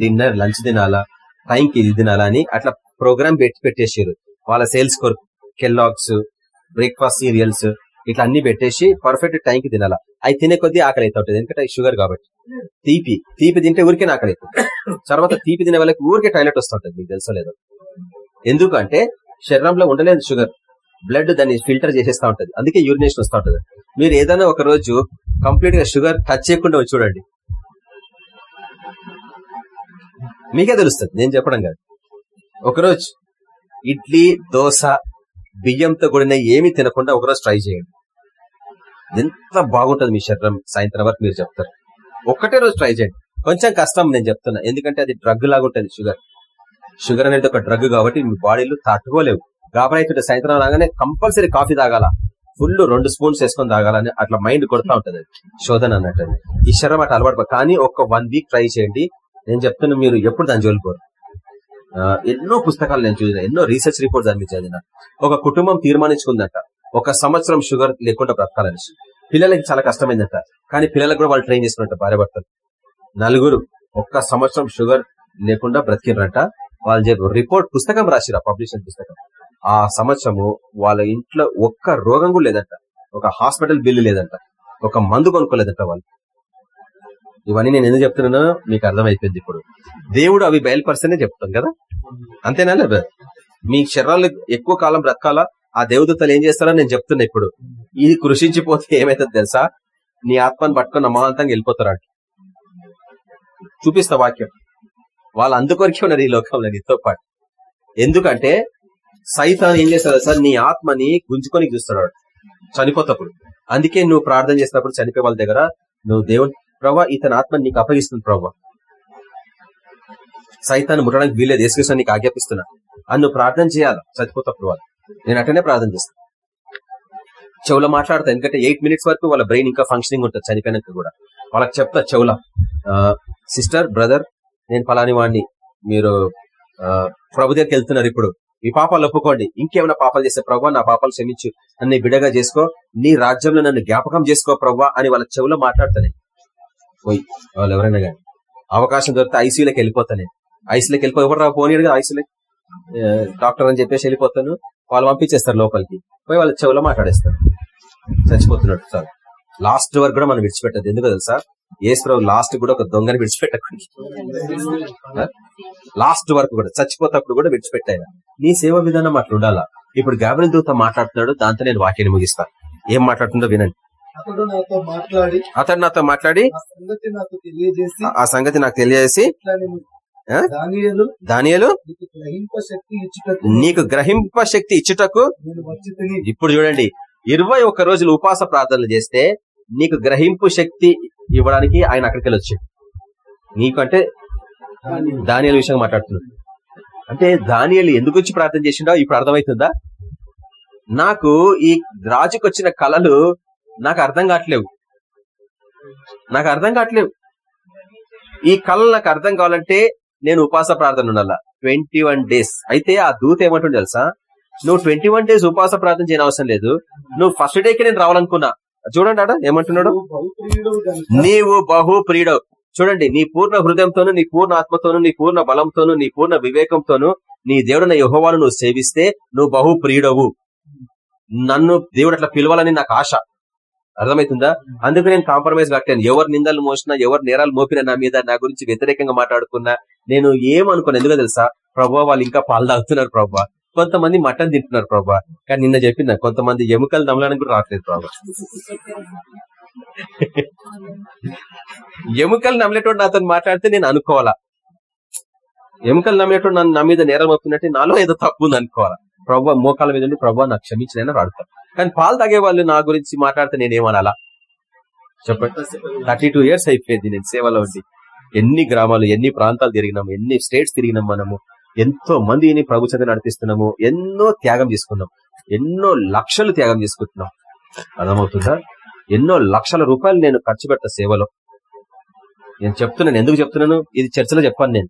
డిన్నర్ లంచ్ తినాలా? టైంకి ఇది తినాలా అని అట్లా ప్రోగ్రామ్ పెట్టి పెట్టేసారు వాళ్ళ సేల్స్ కొరకు. కెల్లాగ్స్ బ్రేక్ఫాస్ట్ సీరియల్స్ ఇట్లా అన్ని పెట్టేసి పర్ఫెక్ట్ టైంకి తినాలా. అవి తినే కొద్దీ ఆకలి అవుతా ఉంటుంది ఎందుకంటే షుగర్ కాబట్టి. తీపి తీపి తింటే ఊరికే ఆకలి తర్వాత తీపి తినే వాళ్ళకి ఊరికే టాయిలెట్ వస్తుంటది మీకు తెలుసలేదు ఎందుకంటే శరీరంలో ఉండలేదు షుగర్ బ్లడ్ దాన్ని ఫిల్టర్ చేసేస్తా ఉంటది. అందుకే యూరినేషన్ వస్తూ ఉంటది మీరు ఏదైనా ఒక రోజు కంప్లీట్గా షుగర్ టచ్ చేయకుండా వచ్చి చూడండి. మీకే తెలుస్తుంది నేను చెప్పడం కాదు. ఒకరోజు ఇడ్లీ దోశ బియ్యంతో కూడిన ఏమి తినకుండా ఒకరోజు ట్రై చేయండి. ఎంత బాగుంటుంది మీ శరీరం సాయంత్రం వరకు మీరు చెప్తారు. ఒక్కటే రోజు ట్రై చేయండి. కొంచెం కష్టం నేను చెప్తున్నా. ఎందుకంటే అది డ్రగ్ లాగా ఉంటుంది షుగర్. షుగర్ అనేది ఒక డ్రగ్ కాబట్టి మీ బాడీలు తట్టుకోలేవు. గాబరైతుంటే సాయంత్రం రాగానే కంపల్సరీ కాఫీ తాగాల. ఫుల్ రెండు స్పూన్స్ వేసుకొని తాగాలని అట్లా మైండ్ కొడతా ఉంటది. శోధన అన్నట్టు. ఈ శరీరం అట్లా అలవాటు కానీ ఒక వన్ వీక్ ట్రై చేయండి. నేను చెప్తున్నా మీరు ఎప్పుడు దాన్ని జోలిపోరు ఎన్నో పుస్తకాలు నేను చూసిన ఎన్నో రీసెర్చ్ రిపోర్ట్స్ అన్ని చదివిన. ఒక కుటుంబం తీర్మానించుకుందంట. ఒక సంవత్సరం షుగర్ లేకుండా బ్రతకాలని. పిల్లలకి చాలా కష్టమైందంట. కానీ పిల్లలకు కూడా వాళ్ళు ట్రైన్ చేసుకున్నట్ట భార్య భర్తలు. నలుగురు ఒక్క సంవత్సరం షుగర్ లేకుండా బ్రతికినరంట వాళ్ళు చెప్పారు రిపోర్ట్ పుస్తకం రాసిరా పబ్లిషన్ పుస్తకం. ఆ సంవత్సరము వాళ్ళ ఇంట్లో ఒక్క రోగం కూడా లేదంట. ఒక హాస్పిటల్ బిల్లు లేదంట. ఒక మందు కొనుక్కోలేదంట వాళ్ళు. ఇవన్నీ నేను ఎందుకు చెప్తున్నానో మీకు అర్థమైపోయింది ఇప్పుడు. దేవుడు అవి బయలుపరిస్తేనే చెప్తాం కదా? అంతేనా లేదా? మీ శరీరాలు ఎక్కువ కాలం బ్రతకాలా? ఆ దేవదూతలు ఏం చేస్తారో నేను చెప్తున్నా ఇప్పుడు. ఇది కృషించిపోతే ఏమైతుంది తెలుసా? నీ ఆత్మను పట్టుకుని అమాంతంగా వెళ్ళిపోతారు చూపిస్తా వాక్యం. వాళ్ళు అందుకొరికే ఉన్నారు ఈ లోకంలో నీతో పాటు. ఎందుకంటే సైతాన్ ఏం చేస్తాడు సార్ నీ ఆత్మని గుంజుకొని చూస్తాడు చనిపోతప్పుడు. అందుకే నువ్వు ప్రార్థన చేసినప్పుడు చనిపోయే వాళ్ళ దగ్గర నువ్వు దేవుని ప్రభా ఇతని ఆత్మని నీకు అప్పగిస్తుంది ప్రభా సైతాన్ని ముట్టడానికి వీలేదు యేసుకృష్ణ నీకు ఆజ్ఞాపిస్తున్నా. అని నువ్వు ప్రార్థన చేయాలి? చచ్చిపోతప్పుడు వాళ్ళు నేను అట్టనే ప్రార్థన చేస్తాను చెవులో మాట్లాడతా. ఎందుకంటే ఎయిట్ మినిట్స్ వరకు వాళ్ళ బ్రెయిన్ ఇంకా ఫంక్షనింగ్ ఉంటుంది. చనిపోయినాక కూడా. వాళ్ళకి చెప్తా చెవుల. సిస్టర్ బ్రదర్ నేను ఫలాని వాడిని మీరు ఆ, ప్రభు దగ్గరికి వెళ్తున్నారు ఇప్పుడు. ఈ పాపాలు ఒప్పుకోండి. ఇంకేమైనా పాపాలు చేస్తే ప్రభు నా పాపాలు క్షమించు. నన్ను బిడగా చేసుకో. నీ రాజ్యంలో నన్ను జ్ఞాపకం చేసుకో ప్రభు అని వాళ్ళ చెవులో మాట్లాడుతున్నాయి పోయి వాళ్ళు ఎవరైనా కానీ అవకాశం దొరికితే ఐసీయూలోకి వెళ్ళిపోతాను ఐసీలోకి వెళ్ళిపోయి ఎవరు పోనీడు కదా ఐసీలో డాక్టర్ అని చెప్పేసి వెళ్ళిపోతాను. వాళ్ళు పంపించేస్తారు లోపలికి. పోయి వాళ్ళ చెవులో మాట్లాడేస్తారు. చచ్చిపోతున్నట్టు సార్. లాస్ట్ వరకు కూడా మనం విడిచిపెట్టదు ఎందుకు తెలుసా? ఏసుప్రభు లాస్ట్ కూడా ఒక దొంగని విడిచిపెట్టకుండా లాస్ట్ వరకు కూడా చచ్చిపోతప్పుడు కూడా విడిచిపెట్టాయి నీ సేవ విధానం అట్లా ఉండాలా ఇప్పుడు గాబరిన్ దూత మాట్లాడుతున్నాడు దాంతో నేను వాక్యాన్ని ముగిస్తాను ఏం మాట్లాడుతుందో వినండి. అతడు నాతో మాట్లాడి అతడు నాతో మాట్లాడి ఆ సంగతి నాకు తెలియజేసి ఆ సంగతి నాకు తెలియజేసి? దానియేలు నీకు గ్రహింప శక్తి ఇచ్చుటకు ఇప్పుడు చూడండి ఇరవై ఒక్క రోజులు ఉపాస ప్రార్థనలు చేస్తే నీకు గ్రహింపు శక్తి ఇవ్వడానికి ఆయన అక్కడికి వెళ్ళి వచ్చాడు నీకంటే దానియల. విషయం మాట్లాడుతున్నాడు. అంటే దానియలు ఎందుకు వచ్చి ప్రార్థన చేసిండో ఇప్పుడు అర్థమవుతుందా? నాకు ఈ రాజుకు వచ్చిన కళలు నాకు అర్థం కావట్లేవు. నాకు అర్థం కావట్లేవు. ఈ కళలు నాకు అర్థం కావాలంటే నేను ఉపాస ప్రార్థన ఉండాల? Twenty one days. అయితే ఆ దూత ఏమంటుంది తెలుసా? నువ్వు ట్వంటీ వన్ డేస్ ఉపాస ప్రార్థన చేయని అవసరం లేదు. నువ్వు ఫస్ట్ డేకి నేను రావాలనుకున్నా. చూడండి ఆడ ఏమంటున్నాడు? నీవు బహు ప్రియుడవు చూడండి నీ పూర్ణ హృదయంతోను నీ పూర్ణ ఆత్మతోను నీ పూర్ణ బలంతోను నీ పూర్ణ వివేకంతోను నీ దేవుడిన యహోవాను నువ్వు సేవిస్తే నువ్వు బహు ప్రియుడవు నన్ను దేవుడు అట్లా పిలవాలని నాకు ఆశ. అర్థమవుతుందా అందుకు నేను కాంప్రమైజ్ కట్టాను ఎవరు నిందలు మోసినా ఎవరు నేరాలు మోపినా నా మీద నా గురించి వ్యతిరేకంగా మాట్లాడుకున్నా నేను ఏమనుకోను? ఎందుకో తెలుసా? ప్రభావ వాళ్ళు ఇంకా పాలు తాగుతున్నారు ప్రభావ కొంతమంది మటన్ తింటున్నారు ప్రభా. కానీ నిన్న చెప్పిన కొంతమంది ఎముకలు నమ్మడానికి కూడా రావట్లేదు ప్రభా. ఎముకలు నమ్మలేటువంటి నాతో మాట్లాడితే నేను అనుకోవాలా? ఎముకలు నమ్మేటువంటి నన్ను నా మీద నేరం అవుతున్నట్టే నాలో ఏదో తప్పు ఉంది అనుకోవాలా ప్రభావ మోకాల మీద ఉండి ప్రభావ నాకు క్షమించిన అడుగుతాను కానీ పాలు తాగే వాళ్ళు నా గురించి మాట్లాడితే నేనేమనాలా? చెప్పండి. థర్టీ టూ ఇయర్స్ అయిపోయింది నేను సేవలో ఉండి. ఎన్ని గ్రామాలు ఎన్ని ప్రాంతాలు తిరిగినాం ఎన్ని స్టేట్స్ తిరిగినాం మనము ఎంతో మందిని ప్రభుత్వం నడిపిస్తున్నాము ఎన్నో త్యాగం చేసుకున్నాం ఎన్నో లక్షలు త్యాగం చేసుకుంటున్నాం. అర్థమవుతుందా? ఎన్నో లక్షల రూపాయలు నేను ఖర్చు పెట్ట సేవలో. నేను చెప్తున్నాను ఎందుకు చెప్తున్నాను? ఇది చర్చలో చెప్పాను నేను.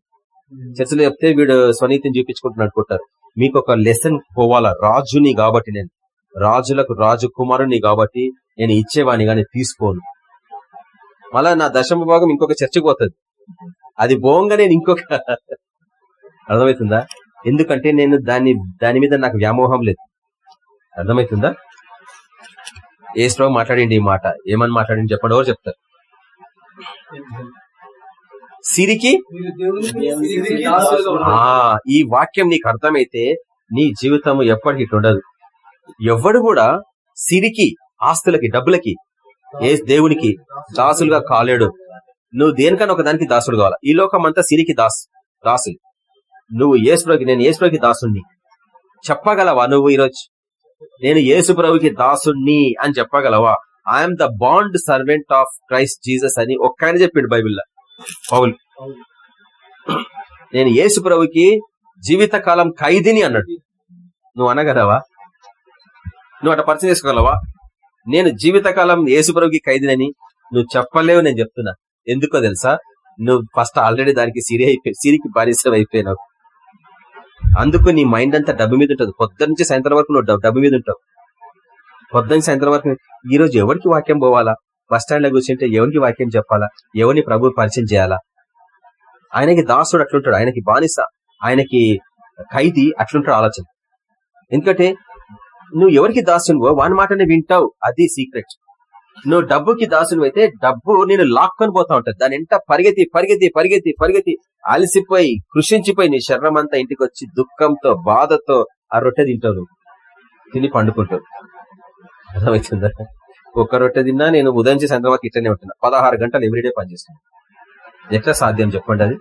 చర్చలో చెప్తే వీడు స్వనీతిని చూపించుకుంటున్నాను అనుకుంటారు మీకు ఒక లెసన్ పోవాలా? రాజుని కాబట్టి నేను. రాజులకు రాజు కుమారుని కాబట్టి నేను ఇచ్చేవాని కానీ తీసుకోను. మళ్ళా నా దశమ భాగం ఇంకొక చర్చకు పోతుంది. అది పోంగా నేను ఇంకొక. అర్థమవుతుందా? ఎందుకంటే నేను దాని దాని మీద నాకు వ్యామోహం లేదు. అర్థమవుతుందా? ఏ స్ట్రాంగ్ మాట్లాడిండి ఈ మాట. ఏమని మాట్లాడింది చెప్పండి ఎవరు చెప్తారు? సిరికి. ఈ వాక్యం నీకు అర్థమైతే నీ జీవితం ఎప్పటికీ ఉండదు. ఎవడు కూడా సిరికి ఆస్తులకి డబ్బులకి ఏ దేవునికి దాసులుగా కాలేడు. నువ్వు దేనికన్నా ఒక దానికి దాసుడు కావాలా? ఈ లోకం అంతా సిరికి దాస్ దాసులు. నువ్వు ఏసుప్రభుకి నేను ఏసుప్రభుకి దాసుణ్ణి. చెప్పగలవా నువ్వు ఈరోజు? నేను ఏసుప్రభుకి దాసుణ్ణి అని చెప్పగలవా? I'm the bond servant of Christ Jesus అని ఒక్క ఆయన చెప్పిండు బైబిల్లో. పౌలు. నేను ఏసుప్రభుకి జీవితకాలం ఖైదీని అన్నాడు. నువ్వు అనగలవా? నువ్వు అట్లా పరిచయం చేసుకోగలవా? నేను జీవితకాలం ఏసుప్రభుకి ఖైదీనని నువ్వు చెప్పలేవు నేను చెప్తున్నా. ఎందుకో తెలుసా? నువ్వు ఫస్ట్ ఆల్రెడీ దానికి సిరి అయిపోయి సిరికి బానిసం అయిపోయినావు. అందుకు నీ మైండ్ అంతా డబ్బు మీద ఉంటుంది. పొద్దు నుంచి సాయంత్రం వరకు నువ్వు డబ్బు- డబ్బు మీద ఉంటావు. పొద్దు నుంచి సాయంత్రం వరకు ఈ రోజు ఎవరికి వాక్యం పోవాలా? బస్ స్టాండ్లో కూర్చుంటే ఎవరికి వాక్యం చెప్పాలా? ఎవరిని ప్రభు పరిచయం చేయాలా? ఆయనకి దాసుడు అట్లుంటాడు. ఆయనకి బానిస ఆయనకి ఖైదీ అట్లుంటాడు ఆలోచన. ఎందుకంటే నువ్వు ఎవరికి దాసునువో? వాని మాటనే వింటావు. అది సీక్రెట్ నువ్వు డబ్బుకి దాసును అయితే డబ్బు నేను లాక్కొని పోతా ఉంటది. దాని ఎంట పరిగెత్తి పరిగెత్తి పరిగెత్తి పరిగెత్తి అలసిపోయి కృషించిపోయి నీ శరీరం అంతా ఇంటికి వచ్చి దుఃఖంతో బాధతో ఆ రొట్టె తింటావు నువ్వు. తిని పండుకుంటావు అర్థమవుతుందా ఒక్క రొట్టె తిన్నా నేను ఉదయం సాయంత్రం వరకు ఇట్లనే ఉంటున్నా. పదహారు గంటలు ఎవ్రీడే పనిచేస్తాను ఎట్లా సాధ్యం చెప్పండి అది?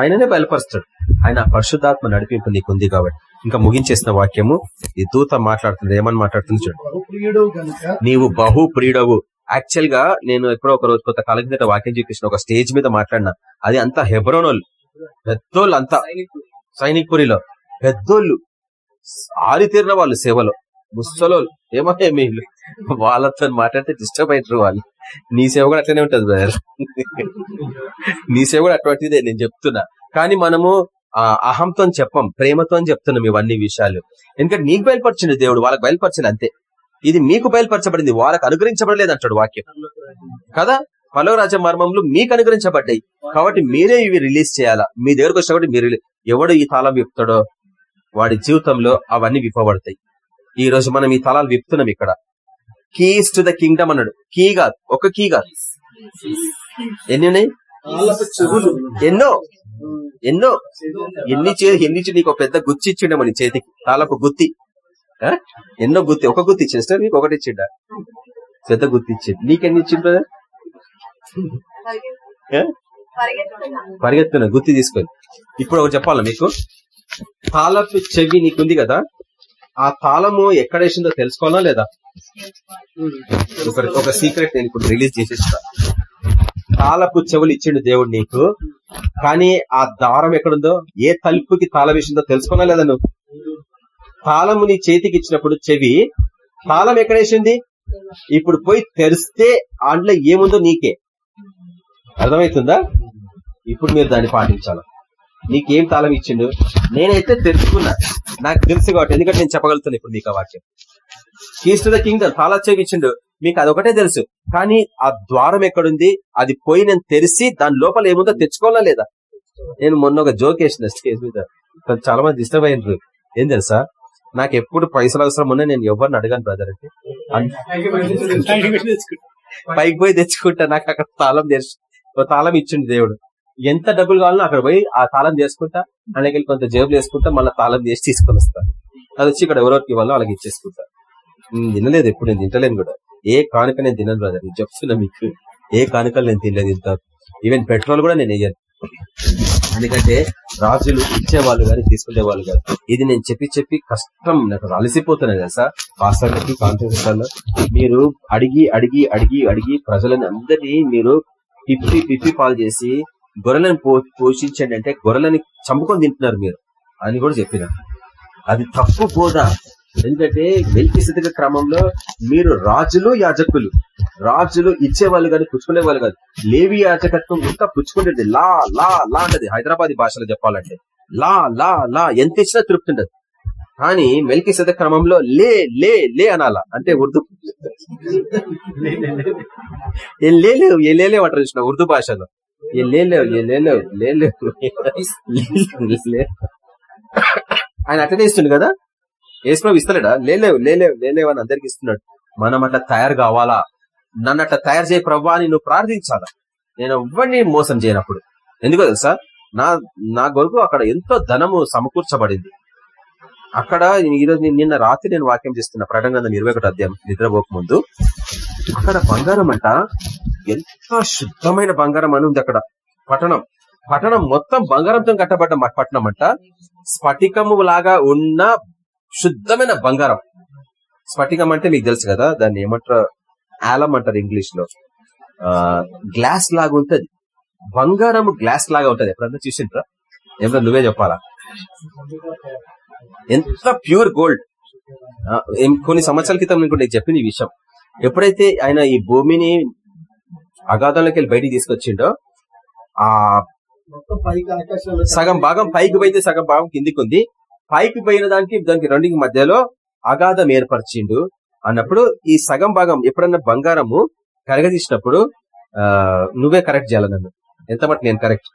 ఆయననే బయలుపరుస్తాడు ఆయన పరిశుద్ధాత్మ నడిపింపు నీకుంది కాబట్టి. ఇంకా ముగించేసిన వాక్యము ఈ దూత మాట్లాడుతుంది ఏమని మాట్లాడుతుంది చూడు నీవు బహు ప్రియుడవు యాక్చువల్గా నేను ఎప్పుడో ఒక రోజు కొంత కాలం కిందట వాక్యం చూపించిన ఒక స్టేజ్ మీద మాట్లాడినా. అది అంతా హెబ్రోనోల్ పెద్దోళ్ళు అంతా సైనిక్పురిలో పెద్దోళ్ళు ఆరితీరిన వాళ్ళు సేవలో ముసలోళ్ళు ఏమో మీరు? వాళ్ళతో మాట్లాడితే డిస్టర్బ్ అవుతారు వాళ్ళు. నీ సేవ కూడా అట్లనే ఉంటది బ్రదర్. నీ సేవ కూడా అటువంటిదే నేను చెప్తున్నా. కానీ మనము అహంతో చెప్పం ప్రేమతో చెప్తున్నాం ఇవన్నీ విషయాలు. ఎందుకంటే నీకు బయలుపరిచింది దేవుడు వాళ్ళకి బయలుపరచలే అంతే. ఇది మీకు బయలుపరచబడింది వాళ్ళకి అనుగ్రహించబడలేదు అంటాడు వాక్యం. కదా? పలవరాజ మర్మములు మీకు అనుగ్రహించబడ్డాయి. కాబట్టి మీరే ఇవి రిలీజ్ చేయాలా? మీ దగ్గరకు వచ్చినప్పుడు మీరు ఎవడు ఈ తాళం విప్పుతాడో వాడి జీవితంలో అవన్నీ విప్పబడతాయి. ఈ రోజు మనం ఈ తాళాలు విప్పుతున్నాం ఇక్కడ. కీస్ టు ద కింగ్డమ్ అన్నాడు. కీ కాదు ఒక కీ కాదు. ఎన్ని ఉన్నాయి? ఎన్నో? ఎన్నో ఎన్ని చే ఎన్ని చే- నీకు పెద్ద గుచ్చి ఇచ్చిండ మన చేతికి. తాళపు గుత్తి? ఎన్నో గుత్తి. ఒక గుత్తి ఇచ్చింది సార్ నీకు ఒకటి ఇచ్చిండ? పెద్ద గుత్తి ఇచ్చింది నీకెన్ని ఇచ్చిండ్రు ఏ? పరిగెత్తున్నా గుత్తి తీసుకొని. ఇప్పుడు ఒకటి చెప్పాలా మీకు? తాళపు చెవి నీకుంది కదా? ఆ తాళము ఎక్కడ వేసిందో తెలుసుకోవాలా లేదా? ఒక సీక్రెట్ నేను ఇప్పుడు రిలీజ్ చేసేస్తా. తాళపు చెవులు ఇచ్చిండు దేవుడు నీకు. కానీ ఆ దారం ఎక్కడుందో? ఏ తలుపుకి తాళం వేసిందో తెలుసుకోనా లేదా నువ్వు? తాళము నీ చేతికి ఇచ్చినప్పుడు చెవి తాళం ఎక్కడ వేసింది? ఇప్పుడు పోయి తెరిస్తే అందులో ఏముందో నీకే. అర్థమవుతుందా? ఇప్పుడు మీరు దాన్ని పాటించాలి. నీకేం తాళం ఇచ్చిండు? నేనైతే తెలుసుకున్నా. నాకు తెలుసు కాబట్టి ఎందుకంటే నేను చెప్పగలుగుతాను ఇప్పుడు మీకు ఆ వాక్యం. కీస్ టు ద కింగ్డమ్ తాళా చెవి ఇచ్చిండు. మీకు అదొకటే తెలుసు. కానీ ఆ ద్వారం ఎక్కడుంది? అది పోయి నేను తెరిసి దాని లోపల ఏముందో తెచ్చుకోవాలా లేదా? నేను మొన్న ఒక జోక్ వేసిన స్టేజ్ మీద. చాలా మంది డిస్టర్బ్ అయినరు. ఏం తెలుసా? నాకు ఎప్పుడు పైసలు అవసరం ఉన్నా నేను ఎవరిని అడగాను బ్రదర్ అంటే. పైకి పోయి తెచ్చుకుంటా. నాకు అక్కడ తాళం తెరిచి తాళం ఇచ్చిండు దేవుడు. ఎంత డబ్బులు కావాలో అక్కడ పోయి ఆ తాళం చేసుకుంటా. అలాగే కొంత జేబులు వేసుకుంటా మళ్ళీ తాళం చేసి తీసుకొని వస్తా. అది వచ్చి ఇక్కడ ఎవరికి ఇవ్వాలో వాళ్ళకి ఇచ్చేసుకుంటా. తినలేదు ఎప్పుడు నేను తింటలేను కూడా. ఏ కానుక నేను తినను బ్రదర్ నేను చెప్తున్నా మీకు. ఏ కానుకలు నేను తినలేదు ఇంత. ఈవెన్ పెట్రోల్ కూడా నేను వేయను. ఎందుకంటే రాజులు ఇచ్చేవాళ్ళు కానీ తీసుకునే వాళ్ళు కాదు. ఇది నేను చెప్పి చెప్పి కష్టం నాకు అలసిపోతున్నాను కదా సార్ పాస్టర్లకి కాన్ఫరెన్స్ మీరు అడిగి అడిగి అడిగి అడిగి ప్రజలను అందరినీ మీరు పిప్పి పిప్పి పాలు చేసి గొర్రెలను పోషించండి అంటే గొర్రెలని చంపుకొని తింటున్నారు మీరు. అని కూడా చెప్పిన. అది తప్పు బోధ. ఎందుకంటే వెల్కిసిద్ధక క్రమంలో మీరు రాజులు యాజకులు. రాజులు ఇచ్చేవాళ్ళు కానీ పుచ్చుకునే వాళ్ళు కాదు. లేవి యాజకత్వం ఇంకా పుచ్చుకుంటుంది. లా లా లా అంటది. హైదరాబాద్ భాషలో చెప్పాలంటే. లా లా లా. ఎంత ఇచ్చినా తృప్తి ఉండదు. కానీ మెల్కి క్రమంలో లే లే లే అనాలా. అంటే ఉర్దూ. ఏ లేలేవు ఏ లేలేవు అంటారు చూసిన ఉర్దూ భాషలో. ఏ లేలేవు ఏ లేలేవు లేలేవు ఆయన అటెండ్ ఇస్తుంది కదా? ఏసుప్రభు ఇస్తలేడా? లేలేవు లేలేవు లేలేవు అని అందరికి ఇస్తున్నాడు. మనం అట్లా తయారు కావాలా? నన్ను అట్లా తయారు చేయ ప్రభా అని నువ్వు ప్రార్థించాలా? నేను ఎవ్వరిని మోసం చేయనప్పుడు. ఎందుకో తెలుసా? నా నా కొరకు అక్కడ ఎంతో ధనము సమకూర్చబడింది. అక్కడ ఈరోజు నిన్న రాత్రి నేను వాక్యం చేస్తున్న ప్రకటన ఇరవై ఒకటి అధ్యాయం నిద్రపోక ముందు. అక్కడ బంగారం అంట ఎంత శుద్ధమైన బంగారం అని ఉంది అక్కడ. పట్టణం. పట్టణం మొత్తం బంగారంతో కట్టబడ్డ పట్టణం అంట. స్ఫటికము లాగా ఉన్న శుద్ధమైన బంగారం. స్ఫటికం అంటే మీకు తెలుసు కదా దాన్ని ఏమంటారు? ఆలం అంటారు ఇంగ్లీష్లో ఆ గ్లాస్ లాగా ఉంటది. బంగారం గ్లాస్ లాగా ఉంటది. ఎప్పుడన్నా చూసింట్రా ఏమన్నా నువ్వే చెప్పాలా? ఎంత ప్యూర్ గోల్డ్. కొన్ని సంవత్సరాల క్రితం నేను కూడా నీకు చెప్పింది ఈ విషయం. ఎప్పుడైతే ఆయన ఈ భూమిని అగాధంలోకి వెళ్ళి బయటికి తీసుకొచ్చిండో ఆ సగం భాగం పైకి పోయితే సగం భాగం కిందికి ఉంది. పైకి పోయిన దానికి దానికి రెండింటి మధ్యలో అగాధం ఏర్పరిచిండు. అన్నప్పుడు ఈ సగం భాగం ఎప్పుడన్నా బంగారము కరగదీసినప్పుడు నువ్వే కరెక్ట్ చేయాలి నన్ను. ఎంత మటు నేను కరెక్ట్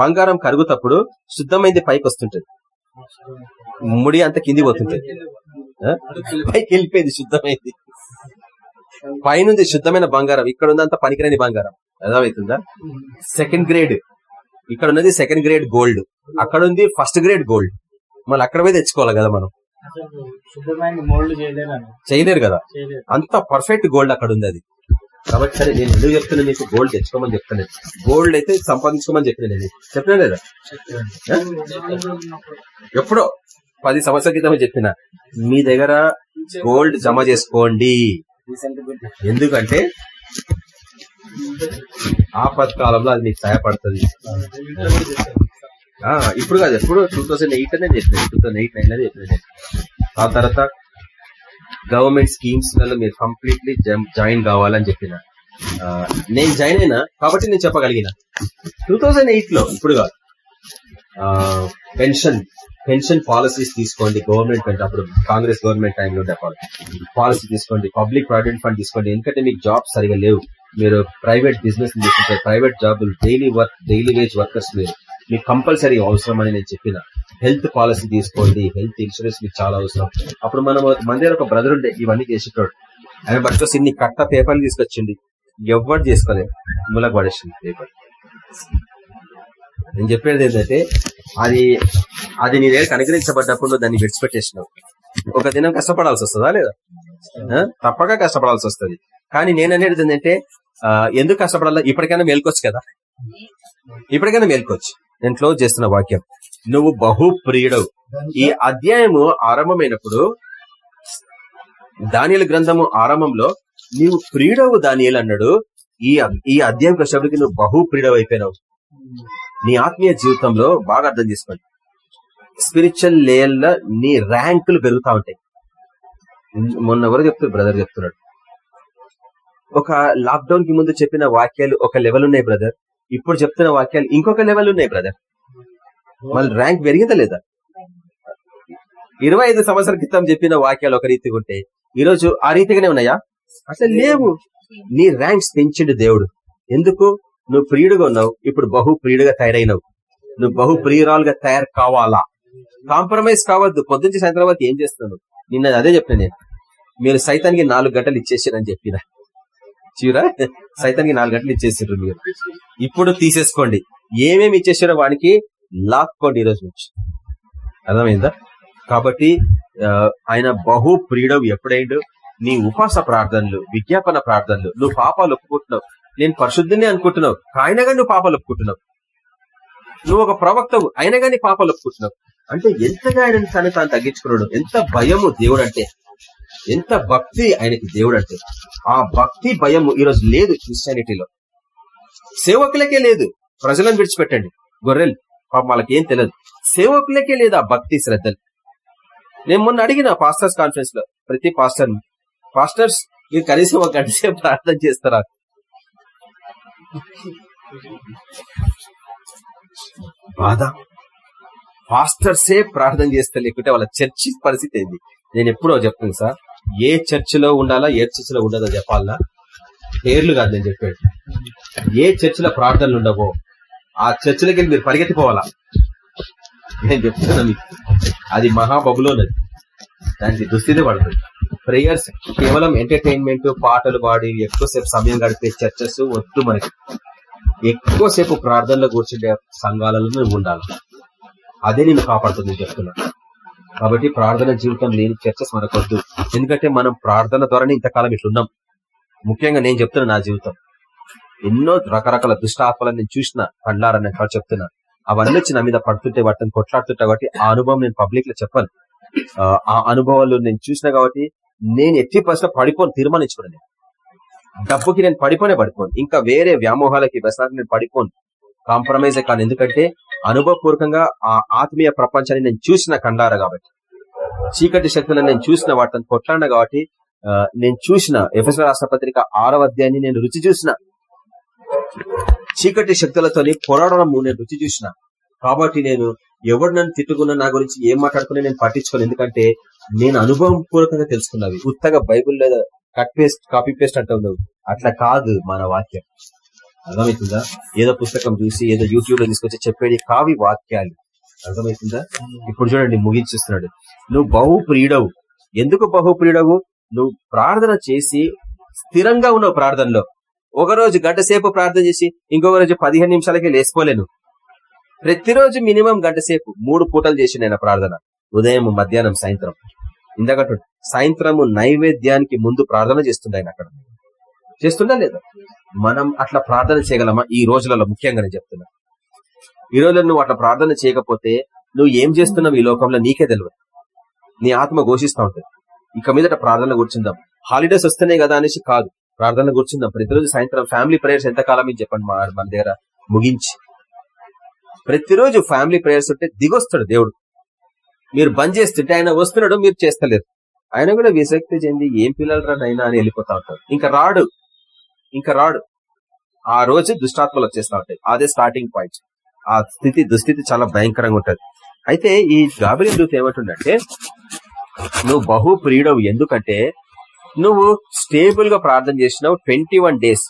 బంగారం కరుగుతప్పుడు శుద్ధమైంది పైకి వస్తుంటది. ముడి అంత కింది పోతుంటది. పైకి వెళ్ళిపోయింది శుద్ధమైంది. పైనుంది శుద్ధమైన బంగారం ఇక్కడ ఉందంత పనికిరాని బంగారం. అర్థమవుతుందా? సెకండ్ గ్రేడ్ ఇక్కడ ఉన్నది సెకండ్ గ్రేడ్ గోల్డ్ అక్కడ ఉంది ఫస్ట్ గ్రేడ్ గోల్డ్ మళ్ళీ అక్కడ పోయి తెచ్చుకోవాలి కదా మనం. చేయలేరు కదా. అంత పర్ఫెక్ట్ గోల్డ్ అక్కడ ఉంది అది. కాబట్టి సరే నేను ఎందుకు చెప్తున్నా నీకు గోల్డ్ తెచ్చుకోమని చెప్తాను గోల్డ్ అయితే సంపాదించుకోమని చెప్పిన నేను. చెప్పినా లేదా? ఎప్పుడో పది సంవత్సరాల క్రితం చెప్పిన. మీ దగ్గర గోల్డ్ జమ చేసుకోండి. ఎందుకంటే ఆపత్కాలంలో అది మీకు సహాయపడుతుంది. ఇప్పుడు కాదు ఎప్పుడు? టూ థౌసండ్ ఎయిట్ అనే చెప్పిన టూ థౌసండ్ ఎయిట్ నైన్ అనే చెప్పిన ఆ తర్వాత గవర్నమెంట్ స్కీమ్స్లలో మీరు కంప్లీట్లీ జాయిన్ కావాలని చెప్పిన. నేను జాయిన్ అయినా కాబట్టి నేను చెప్పగలిగిన. టూ థౌసండ్ ఎయిట్లో ఇప్పుడు కాదు. పెన్షన్ పెన్షన్ పాలసీస్ తీసుకోండి గవర్నమెంట్ అంటే అప్పుడు కాంగ్రెస్ గవర్నమెంట్ టైంలో పాలసీ తీసుకోండి పబ్లిక్ ప్రావిడెంట్ ఫండ్ తీసుకోండి. ఎందుకంటే మీకు జాబ్ సరిగా లేవు. మీరు ప్రైవేట్ బిజినెస్ తీసుకుంటారు private job daily work daily wage workers మీరు. మీకు కంపల్సరీ అవసరం అని నేను చెప్పిన. హెల్త్ పాలసీ తీసుకోండి. హెల్త్ ఇన్సూరెన్స్ మీకు చాలా అవసరం. అప్పుడు మనం మన దగ్గర ఒక బ్రదర్ ఉండే ఇవన్నీ చేసేటోడు. ఆయన పట్టుకొచ్చి ఇన్ని కట్ట పేపర్లు తీసుకొచ్చింది ఎవ్వరు చేసుకోలేదు. మూలకు పడేసింది పేపర్. నేను చెప్పేది ఏంటంటే అది అది నీ దగ్గర అనుగ్రహించబడ్డప్పుడు దాన్ని విడిచిపెట్టేసినావు ఒక దినం కష్టపడాల్సి వస్తుందా లేదా? తప్పక కష్టపడాల్సి వస్తుంది. కానీ నేను అనేది ఏంటంటే ఎందుకు కష్టపడాలా ఇప్పటికైనా మేల్కొచ్చు కదా? ఇప్పటికైనా మేల్కొచ్చు. నేను క్లోజ్ చేస్తున్న వాక్యం. నువ్వు బహు ప్రియుడవు ఈ అధ్యాయము ఆరంభమైనప్పుడు దానియల గ్రంథము ఆరంభంలో నీవు ప్రియుడవు దానియలు అన్నాడు. ఈ ఈ అధ్యాయం వచ్చేప్పటికి నువ్వు బహు ప్రియుడవు అయిపోయినావు. నీ ఆత్మీయ జీవితంలో బాగా అర్థం చేసుకోండి. స్పిరిచువల్ లేయర్లో నీ ర్యాంకులు పెరుగుతా ఉంటాయి. మొన్న ఎవరు చెప్తారు బ్రదర్ చెప్తున్నాడు. ఒక లాక్డౌన్కి ముందు చెప్పిన వాక్యాలు ఒక లెవెల్ ఉన్నాయి బ్రదర్. ఇప్పుడు చెప్తున్న వాక్యాలు ఇంకొక లెవెల్ ఉన్నాయి బ్రదర్ మళ్ళీ ర్యాంక్ పెరిగిందా లేదా? ఇరవై ఐదు సంవత్సరాల క్రితం చెప్పిన వాక్యాలు ఒక రీతిగా ఉంటే ఈ రోజు ఆ రీతిగానే ఉన్నాయా? అసలు లేవు. నీ ర్యాంక్స్ పెంచిండు దేవుడు. ఎందుకు? నువ్వు ప్రియుడుగా ఉన్నావు. ఇప్పుడు బహు ప్రియుడుగా తయారైనవు. నువ్వు బహు ప్రియురాలుగా తయారు కావాలా? కాంప్రమైజ్ కావద్దు. పొద్దుంచి సాయంత్రం వరకు ఏం చేస్తున్నావు? నిన్న అదే చెప్పిన నేను. మీరు సైతానికి నాలుగు గంటలు ఇచ్చేసారని చెప్పిన. చీరా సైతానికి నాలుగు గంటలు ఇచ్చేసారు మీరు. ఇప్పుడు తీసేసుకోండి. ఏమేమి ఇచ్చేసారో వాడికి లాక్కోండి ఈ రోజు నుంచి. అర్థమైందా? కాబట్టి ఆయన బహు ప్రియుడవు ఎప్పుడైండు? నీ ఉపాస ప్రార్థనలు విజ్ఞాపన ప్రార్థనలు నువ్వు పాపాలు ఒప్పుకుంటున్నావు. నేను పరిశుద్ధిని అనుకుంటున్నావు. అయినా నువ్వు పాపాలు ఒప్పుకుంటున్నావు. నువ్వు ఒక ప్రవక్తవు. అయినా కానీ పాపాలు ఒప్పుకుంటున్నావు. అంటే ఎంతగా ఆయన తను తాను తగ్గించుకున్నాడు? ఎంత భయము దేవుడు అంటే ఎంత భక్తి ఆయనకి దేవుడు అంటే ఆ భక్తి భయం ఈరోజు లేదు క్రిస్టియానిటీలో. సేవకులకే లేదు. ప్రజలను విడిచిపెట్టండి. గొర్రెలు పాపం వాళ్ళకి ఏం తెలియదు. సేవకులకే లేదు ఆ భక్తి శ్రద్ధలు. నేను మొన్న అడిగిన పాస్టర్స్ కాన్ఫరెన్స్లో ప్రతి పాస్టర్ పాస్టర్స్ మీరు కనీసం ఒక గంట సేపు ప్రార్థన చేస్తారా? బాధ. పాస్టర్సే ప్రార్థన చేస్తారు లేకుంటే వాళ్ళ చర్చి పరిస్థితి ఏంది? నేను ఎప్పుడో చెప్తాను సార్. ఏ చర్చిలో ఉండాలా ఏ చర్చిలో ఉండదో చెప్పాలా పేర్లు కాదు నేను చెప్పాడు ఏ చర్చిలో ప్రార్థనలు ఉండవో ఆ చర్చిలోకి వెళ్ళి మీరు పరిగెత్తిపోవాలా? నేను చెప్తున్నా మీకు. అది మహాబబులోనది. దానికి దుస్థితి పడుతుంది. ప్రేయర్స్ కేవలం ఎంటర్టైన్మెంట్ పాటలు పాడి ఎక్కువసేపు సమయం గడిపే చర్చస్ వద్దు మనకి. ఎక్కువసేపు ప్రార్థనలో కూర్చుండే సంఘాలలో నువ్వు ఉండాలి. అదే నేను కాపాడుతుంది చెప్తున్నాను చెప్తున్నా. కాబట్టి ప్రార్థన జీవితం లేని చర్చస్ మనకొద్దు ఎందుకంటే మనం ప్రార్థన ద్వారానే ఇంతకాలం ఇట్లున్నాం. ముఖ్యంగా నేను చెప్తున్నా నా జీవితం. ఎన్నో రకరకాల దుష్టాత్మలను నేను చూసిన పండ్లారని నేను చెప్తున్నా. అవన్నీ వచ్చి నా మీద పడుతుంటే వాటిని కొట్లాడుతుంటా కాబట్టి ఆ అనుభవం నేను పబ్లిక్లో చెప్పాను. ఆ, అనుభవాలు నేను చూసిన కాబట్టి నేను ఎట్టి ప్రశ్న పడిపోను తీర్మానించుకున్నాను డబ్బుకి నేను పడిపోనే పడిపోను. ఇంకా వేరే వ్యామోహాలకి వ్యసనానికి నేను పడిపోను. కాంప్రమైజ్ కాను ఎందుకంటే అనుభవపూర్వకంగా ఆ ఆత్మీయ ప్రపంచాన్ని నేను చూసిన కండార కాబట్టి చీకటి శక్తులను నేను చూసిన వాటిని కొట్లాడిన కాబట్టి నేను చూసిన ఎఫ్ఎస్ రాష్ట్ర పత్రిక ఆరవ అధ్యాయాన్ని నేను రుచి చూసిన. చీకటి శక్తులతోని పోరాడడం నేను రుచి చూసిన. కాబట్టి నేను ఎవడు నన్ను తిట్టుకున్నా నా గురించి ఏం మాట్లాడుకున్నా నేను పట్టించుకోను. ఎందుకంటే నేను అనుభవం పూర్వకంగా తెలుసుకున్నవి. ఉత్తగా బైబుల్ లేదా కట్ పేస్ట్ కాపీ పేస్ట్ అంటావు అట్లా కాదు మన వాక్యం. అర్థమవుతుందా? ఏదో పుస్తకం చూసి ఏదో యూట్యూబ్లో తీసుకొచ్చి చెప్పేది కావి వాక్యాలు. అర్థమవుతుందా? ఇప్పుడు చూడండి ముగించేస్తున్నాడు నువ్వు బహు ప్రియుడవు ఎందుకు బహు ప్రియుడవు నువ్వు ప్రార్థన చేసి స్థిరంగా ఉన్నావు ప్రార్థనలో. ఒక రోజు గంట సేపు ప్రార్థన చేసి ఇంకొక రోజు పదిహేను నిమిషాలకి లేసిపోలేను ప్రతిరోజు మినిమం గంట సేపు మూడు పూటలు చేసి నేను ప్రార్థన. ఉదయం మధ్యాహ్నం సాయంత్రం. ఇందాక సాయంత్రము నైవేద్యానికి ముందు ప్రార్థన చేస్తుండే అక్కడ. చేస్తుందా లేదా? మనం అట్లా ప్రార్థన చేయగలమా? ఈ రోజులలో ముఖ్యంగా నేను చెప్తున్నా. ఈ రోజుల్లో నువ్వు అట్లా ప్రార్థన చేయకపోతే నువ్వు ఏం చేస్తున్నావు ఈ లోకంలో నీకే తెలియదు నీ ఆత్మ ఘోషిస్తూ ఉంటుంది. ఇక మీదట ప్రార్థన కూర్చుందాం. హాలిడేస్ వస్తున్నాయి కదా అనేసి కాదు. ప్రార్థన కూర్చుందాం. ప్రతిరోజు సాయంత్రం ఫ్యామిలీ ప్రేయర్స్ ఎంతకాలం అని చెప్పండి మా మన దగ్గర? ముగించి. ప్రతిరోజు ఫ్యామిలీ ప్రేయర్స్ ఉంటే దిగొస్తాడు దేవుడు. మీరు బంద్ చేస్తుంటే ఆయన వస్తున్నాడు మీరు చేస్తలేరు. ఆయన కూడా విసక్తి చెంది ఏం పిల్లలు రా అయినా అని వెళ్ళిపోతా ఉంటాడు. ఇంకా రాడు. ఇంకా రాడు. ఆ రోజు దుష్టాత్మలు వచ్చేస్తా ఉంటాయి. అదే స్టార్టింగ్ పాయింట్ ఆ స్థితి దుస్థితి చాలా భయంకరంగా ఉంటది. అయితే ఈ గాబరి దూత ఏమంటుండంటే నువ్వు బహు ప్రియుడవు. ఎందుకంటే నువ్వు స్టేబుల్గా ప్రార్థన చేసినావు ట్వంటీ వన్ డేస్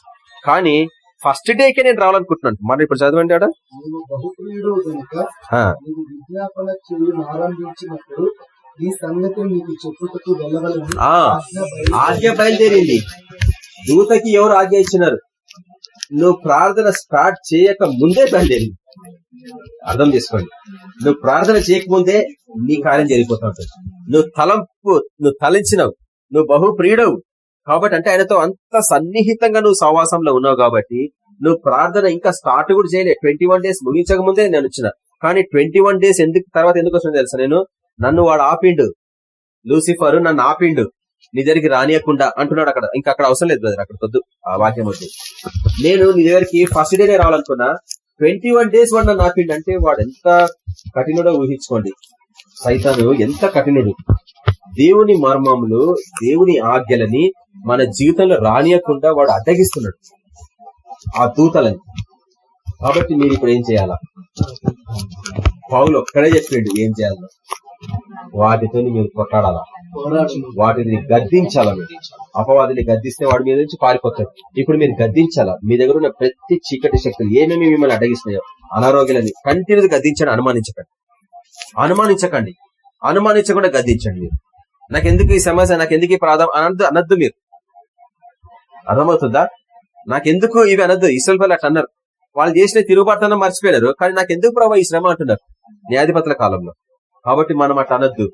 కానీ ఫస్ట్ డేకే నేను రావాలనుకుంటున్నాను. మరి ఇప్పుడు చదవండి ఆడ. ఆజ్ఞ బయలుదేరింది. దూతకి ఎవరు ఆజ్ఞ ఇచ్చినారు? నువ్వు ప్రార్థన స్టార్ట్ చేయక ముందే బయలుదేరింది అర్థం చేసుకోండి. నువ్వు ప్రార్థన చేయకముందే నీ కార్యం జరిగిపోతా ఉంటుంది. నువ్వు తలంపు నువ్వు తలించినవు. నువ్వు బహు ప్రియుడవు. కాబట్టి అంటే ఆయనతో అంత సన్నిహితంగా నువ్వు సహవాసంలో ఉన్నావు కాబట్టి నువ్వు ప్రార్థన ఇంకా స్టార్ట్ కూడా చేయలే. ట్వంటీ వన్ డేస్ ముగించక ముందే నేను వచ్చిన. కానీ ట్వంటీ వన్ డేస్ ఎందుకు తర్వాత ఎందుకు వచ్చిన తెలుసా నేను? నన్ను వాడు ఆపిండు. లూసిఫరు నన్ను ఆపిండు. నీ దగ్గరికి రానియకుండా అంటున్నాడు అక్కడ. ఇంకా అక్కడ అవసరం లేదు బ్రదర్ అక్కడ వద్దు. ఆ వాక్యం వద్దు. నేను నీ దగ్గరికి ఫస్ట్ డేనే రావాలనుకున్నా ట్వంటీ వన్ డేస్ వాడు నన్ను అంటే వాడు ఎంత కఠినుడో ఊహించుకోండి. సైతాను ఎంత కఠినుడు. దేవుని మర్మములు దేవుని ఆజ్ఞలని మన జీవితంలో రానియకుండా వాడు అడ్డగిస్తున్నాడు. ఆ దూతలని. కాబట్టి మీరు ఇప్పుడు ఏం చేయాలా? పౌలు ఒక్కడే చెప్పిండు ఏం చేయాలో. వాటితో మీరు కొట్టాడాలా వాటిని గద్దించాలా మీరు? అపవాదిని గద్దిస్తే వాడి మీద నుంచి పారిపోతాడు ఇప్పుడు మీరు గద్దించాలా? మీ దగ్గర ఉన్న ప్రతి చీకటి శక్తులు ఏమేమి మిమ్మల్ని అడ్డగిస్తున్నాయో అనారోగ్యాలని కంటిన్యూస్ గద్దించండి అనుమానించకండి. అనుమానించకండి. అనుమానించకుండా గద్దించండి మీరు. నాకెందుకు ఈ సమస్య? నాకెందుకు ఈ ప్రాధం అనద్దు అనద్దు మీరు? అర్థమవుతుందా? నాకెందుకు ఇవి అనద్దు ఇసల్ పల్లె అట్లా అన్నారు. వాళ్ళు చేసిన తిరుగుబాటుతనం మర్చిపోయినారు. కానీ నాకు ఎందుకు ప్రభావ ఈ శ్రమ అంటున్నారు? న్యాయాధిపతుల కాలంలో. కాబట్టి మనం అట్లా అనొద్దు.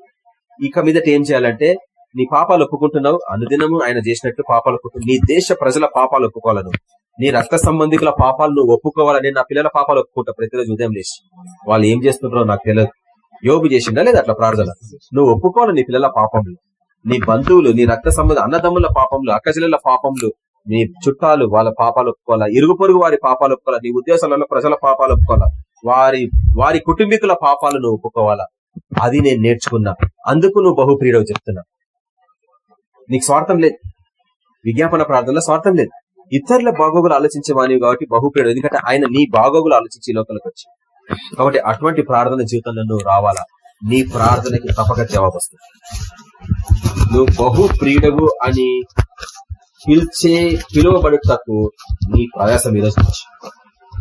ఇక మీదట ఏం చేయాలంటే నీ పాపాలు ఒప్పుకుంటున్నావు అనుదినము ఆయన చేసినట్టు పాపాలు ఒప్పుకుంటు నీ దేశ ప్రజల పాపాలు ఒప్పుకోవాలను. నీ రక్త సంబంధికుల పాపాలు నువ్వు ఒప్పుకోవాలని నా పిల్లల పాపాలు ఒప్పుకుంటా ప్రతిరోజు ఉదయం లేచి. వాళ్ళు ఏం చేస్తుంటారో నాకు తెలియదు యోగు చేసిందా లేదా అట్లా ప్రార్థన? నువ్వు ఒప్పుకోవాలి నీ పిల్లల పాపములు. నీ బంధువులు నీ రక్త సంబంధ అన్నదమ్ముల పాపములు అక్కజల పాపములు నీ చుట్టాలు వాళ్ళ పాపాలు ఒప్పుకోవాలా? ఇరుగు పొరుగు వారి పాపాలు ఒప్పుకోవాలా? నీ ఉద్దేశాలలో ప్రజల పాపాలు ఒప్పుకోవాలా? వారి వారి కుటుంబీకుల పాపాలు నువ్వు ఒప్పుకోవాలా? అది నేను నేర్చుకున్నా. అందుకు నువ్వు బహుప్రియుడవు చెప్తున్నా. నీకు స్వార్థం లేదు. విజ్ఞాపన ప్రార్థనలో స్వార్థం లేదు. ఇతరుల బాగోగులు ఆలోచించేవానివి కాబట్టి బహుప్రియుడు ఎందుకంటే ఆయన నీ బాగోగులు ఆలోచించి లోకలకు వచ్చి. కాబట్టి అటువంటి ప్రార్థన జీవితంలో నువ్వు రావాలా? నీ ప్రార్థనకి తప్పక జవాబు వస్తుంది. నువ్వు బహు ప్రియుడవు అని పిలిచే పిలువబడుటకు నీ ప్రయాసం ఈరోజు నుంచి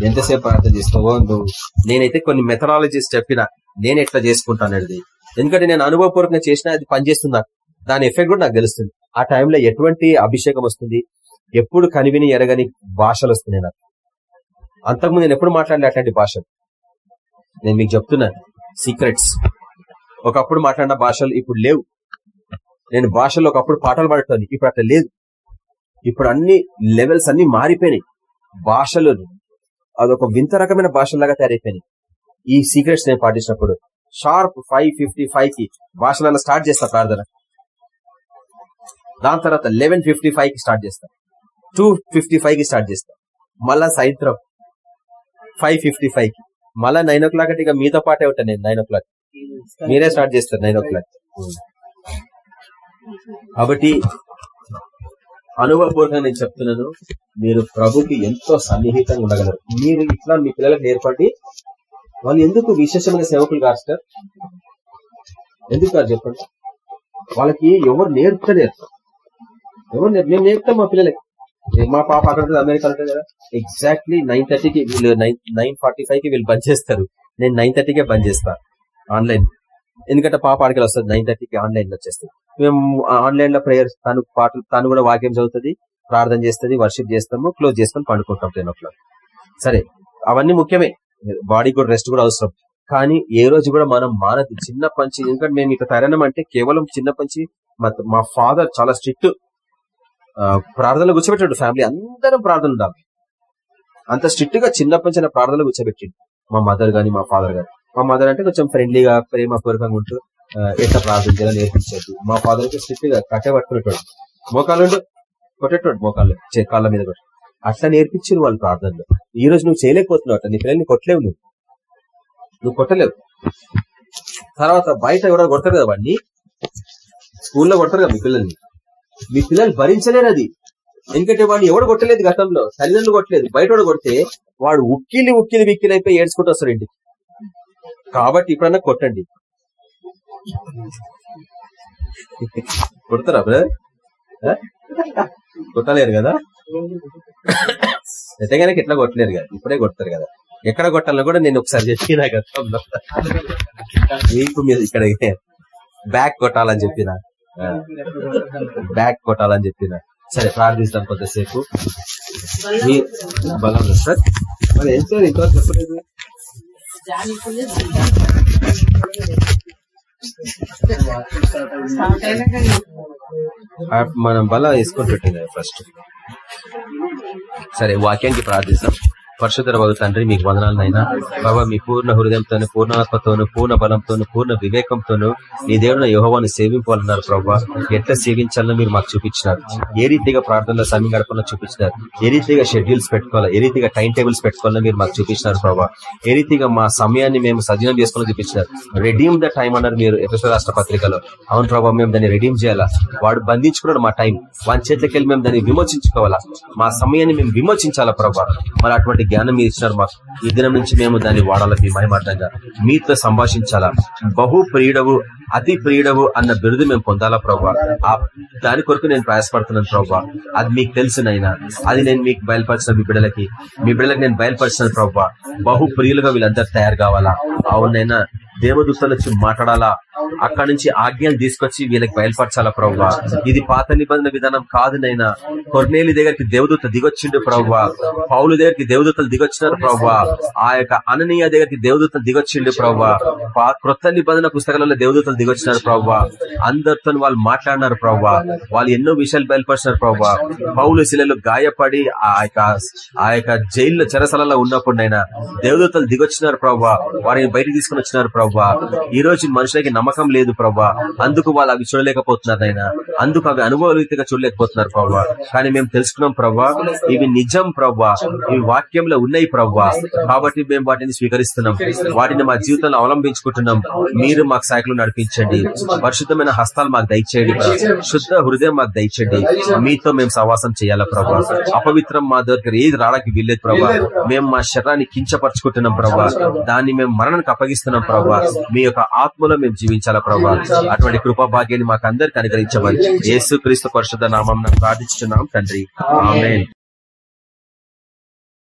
ఎంతసేపు ప్రార్థన చేస్తావో నువ్వు నేనైతే కొన్ని మెథడాలజీస్ చెప్పిన నేను ఎట్లా చేసుకుంటానది ఎందుకంటే నేను అనుభవపూర్వకంగా చేసినా అది పనిచేస్తుంది? నాకు దాని ఎఫెక్ట్ కూడా నాకు తెలుస్తుంది. ఆ టైంలో ఎటువంటి అభిషేకం వస్తుంది? ఎప్పుడు కనివిని ఎరగని భాషలు వస్తున్నాయి నాకు. అంతకుముందు నేను ఎప్పుడు మాట్లాడలే అట్లాంటి భాషలు. నేను మీకు చెప్తున్నా సీక్రెట్స్ ఒకప్పుడు మాట్లాడిన భాషలు ఇప్పుడు లేవు. నేను భాషలో ఒకప్పుడు పాటలు పాడటాను ఇప్పుడు అట్లా లేదు. ఇప్పుడు అన్ని లెవెల్స్ అన్ని మారిపోయినాయి. భాషలు అదొక వింత రకమైన భాషలాగా తయారైపోయినాయి ఈ సీక్రెట్స్ నేను పాటించినప్పుడు షార్ప్ ఫైవ్ ఫిఫ్టీ ఫైవ్కి భాషలలో స్టార్ట్ చేస్తా ప్రార్థన. దాని తర్వాత లెవెన్ ఫిఫ్టీ ఫైవ్కి స్టార్ట్ చేస్తా. టూ ఫిఫ్టీ ఫైవ్కి స్టార్ట్ చేస్తా. మళ్ళా సాయంత్రం ఫైవ్ ఫిఫ్టీ ఫైవ్కి. మళ్ళా నైన్ ఓ క్లాక్ అంటే ఇక మీతో పాటే ఉంటాను నేను నైన్ ఓ క్లాక్ మీరే స్టార్ట్ చేస్తారు నైన్ ఓ క్లాక్ కాబట్టి అనుభవపూర్వకంగా నేను చెప్తున్నాను మీరు ప్రభుకి ఎంతో సన్నిహితంగా ఉండగలరు. మీరు ఇట్లా మీ పిల్లలకు నేర్పండి. వాళ్ళు ఎందుకు విశేషమైన సేవకులు కాదు సార్? ఎందుకు కాదు చెప్పండి. వాళ్ళకి ఎవరు నేర్పలేరు. ఎవరు మేము నేర్పుతాం మా పిల్లలకి. మా పాప అక్కడ ఉంటుంది, అమెరికా ఉంటుంది కదా. ఎగ్జాక్ట్లీ నైన్ థర్టీకి వీళ్ళు నైన్ నైన్ ఫార్టీ ఫైవ్కి వీళ్ళు బంద్ చేస్తారు. నేను నైన్ థర్టీకే బంద్ చేస్తాను ఆన్లైన్. ఎందుకంటే పాప ఆడికి వస్తుంది నైన్ థర్టీకి ఆన్లైన్ వచ్చేస్తుంది మేము ఆన్లైన్లో ప్రేయర్ తను పాటలు తను కూడా వాక్యం చదువుతుంది ప్రార్థన చేస్తుంది వర్షిప్ చేస్తాము క్లోజ్ చేసుకొని పండుకుంటాం టెన్ ఓ క్లాక్ సరే అవన్నీ ముఖ్యమే. బాడీ కూడా రెస్ట్ కూడా అవసరం. కానీ ఏ రోజు కూడా మనం మానదు చిన్న పంచి ఎందుకంటే మేము ఇక తరణం అంటే కేవలం చిన్న పంచి మా- ఫాదర్ చాలా స్ట్రిక్ట్ ప్రార్థనలు కూర్చోబెట్టాడు ఫ్యామిలీ అందరం ప్రార్థన ఉండాలి. అంత స్ట్రిక్ట్గా చిన్న పంచిన ప్రార్థనలు కూర్చోబెట్టిండు. మా మదర్ గాని మా ఫాదర్ గాని. మా మదర్ అంటే కొంచెం ఫ్రెండ్లీగా ప్రేమపూర్వకంగా ఉంటూ ఎట్లా ప్రార్థన చేయాలని నేర్పించాడు మా ఫాదర్ అయితే స్ట్రిక్ట్ కట్టే పట్టుకునేటోడు. మోకాలు కొట్టేటోడు మోకాళ్ళు చే- కాళ్ళ మీద కూడా అట్లా నేర్పించారు వాళ్ళు ప్రార్థనలు. ఈ రోజు నువ్వు చేయలేకపోతున్నావు అట్లా. నీ పిల్లల్ని కొట్టలేవు నువ్వు. నువ్వు కొట్టలేవు. తర్వాత బయట ఎవరో కొడతారు కదా వాడిని. స్కూల్లో కొడతారు కదా మీ పిల్లల్ని. మీ పిల్లలు భరించలేరు అది. ఎందుకంటే వాడిని ఎవడు కొట్టలేదు గతంలో? తల్లిదండ్రులు కొట్టలేదు. బయట కొడితే వాడు ఉక్కిలి ఉక్కిలి విక్కిలి అయిపోయి ఏడ్చుకుంటూ వస్తాడు ఇంటికి. కాబట్టి ఇప్పుడన్నా కొట్టండి. కొడతారా బ్రదర్ కొట్టలేరు కదా? ఎట్టగానే ఎట్లా కొట్టలేరు కదా? ఇప్పుడే కొడతారు కదా. ఎక్కడ కొట్టాలో కూడా నేను ఒకసారి చెప్పిన గతంలో మీకు మీద ఇక్కడ బ్యాక్ కొట్టాలని చెప్పిన? బ్యాక్ కొట్టాలని చెప్పిన? సరే ప్రార్థిస్తాం కొద్దిసేపు మీ బలం సార్ మరి ఏం సార్ ఇంకా చెప్పలేదు. మనం బలం వేసుకుంటుంటుంది ఫస్ట్ సరే వాక్యానికి ప్రార్థిస్తాం పరిశుద్ధ బాబు తండ్రి మీకు వందనాలనైనా. బాబా మీ పూర్ణ హృదయంతోను పూర్ణ ఆత్మతోను పూర్ణ బలంతోను పూర్ణ వివేకంతోను మీ దేవుడు యోహవాన్ని సేవింపాలన్నారు ప్రభావ ఎట్లా సేవించాలని మీరు మాకు చూపించినారు. ఏ రీతిగా ప్రార్థనలో సమయం గడపలో చూపించినారు. ఏ రీతిగా షెడ్యూల్స్ పెట్టుకోవాలా ఏ రీతిగా టైం టేబుల్స్ పెట్టుకోవాలని మీరు మాకు చూపించినారు ప్రభావ ఏ రీతిగా మా సమయాన్ని మేము సజీవం చేసుకోవాలని చూపించినారు. రెడీమ్ ద టైం అన్నారు మీరు ఎపిసోడ్ రాష్ట్ర పత్రికలో. అవును ప్రభావ మేము దాన్ని రెడీమ్ చేయాలా? వాడు బంధించుకున్నాడు మా టైం వాని చేతికి వెళ్ళి మేము దాన్ని విమోచించుకోవాలా? మా సమయాన్ని మేము విమోచించాలా ప్రభావ మరి అటువంటి జ్ఞానం మీరు ఇచ్చినారు మాకు ఈ దినం నుంచి మేము దాన్ని వాడాలా మీ మహిమార్థంగా మీతో సంభాషించాలా? బహు ప్రియుడవు అతి ప్రియుడవు అన్న బిరుదు మేము పొందాలా ప్రభావ ఆ దాని కొరకు నేను ప్రయాసపడుతున్నాను ప్రభావ అది మీకు తెలిసినైనా అది నేను మీకు బయలుపరిచిన మీ బిడ్డలకి. మీ బిడ్డలకి నేను బయలుపరిచిన ప్రభావ బహు ప్రియులుగా వీళ్ళందరూ తయారు కావాలా? అవునైనా దేవదూతలు వచ్చి మాట్లాడాలా అక్కడి నుంచి ఆజ్ఞలు తీసుకొచ్చి వీళ్ళకి బయలుపరచాలా ప్రవ్వా? ఇది పాత నిబంధన విధానం కాదు నైనా. కొర్నేలి దగ్గరికి దేవదూత దిగొచ్చిండు ప్రవ్వా. పౌలు దగ్గరికి దేవదూతలు దిగొచ్చినారు ప్రవ్వా. ఆ యొక్క అననీయ దగ్గరికి దేవదూతలు దిగొచ్చిండు ప్రవ్వా. క్రొత్త నిబంధన పుస్తకాలలో దేవదూతలు దిగొచ్చినారు ప్రవ్వా. అందరితో వాళ్ళు మాట్లాడినారు ప్రవ్వా. వాళ్ళు ఎన్నో విషయాలు బయలుపరిచినారు ప్రవ్వా. పౌలు శిలలు గాయపడి ఆ యొక్క ఆ యొక్క జైల్లో చెరసలలో ఉన్నప్పుడైనా దేవదూతలు దిగొచ్చినారు ప్రవ్వా. వారిని బయటికి తీసుకుని వచ్చినారు ప్రవ్వా. ఈ రోజు మనుషులకి నమ్మకం లేదు ప్రవ్వా. అందుకు వాళ్ళు అవి చూడలేకపోతున్నారు ఆయన అందుకు అవి అనుభవరీతిగా చూడలేకపోతున్నారు ప్రవ్వా. కానీ మేము తెలుసుకున్నాం ప్రవ్వా ఇవి నిజం ప్రవ్వా. ఇవి వాక్యంలో ఉన్నాయి ప్రవ్వా. కాబట్టి మేము వాటిని స్వీకరిస్తున్నాం. వాటిని మా జీవితంలో అవలంబించుకుంటున్నాం. మీరు మాకు సైకిల్ నడిపించండి. పరిశుద్ధమైన హస్తాలు మాకు దయచేయండి శుద్ధ హృదయం మాకు దయచేయండి. మీతో మేము సవాసం చేయాలా ప్రభా అపవిత్రం మా దగ్గర ఏది రావడానికి వీల్లేదు ప్రభా మేము మా శరీరాన్ని కించపరచుకుంటున్నాం ప్రభా దాన్ని మేము మరణానికి అప్పగిస్తున్నాం ప్రభా మీ యొక్క ఆత్మలో మేము జీవించాలా ప్రభా? అటువంటి కృపా భాగ్యాన్ని మాకు అందరికి అనుగ్రహించమని యేసు క్రీస్తు పరిశుద్ధ నామం ప్రార్థించున్నాం తండ్రి.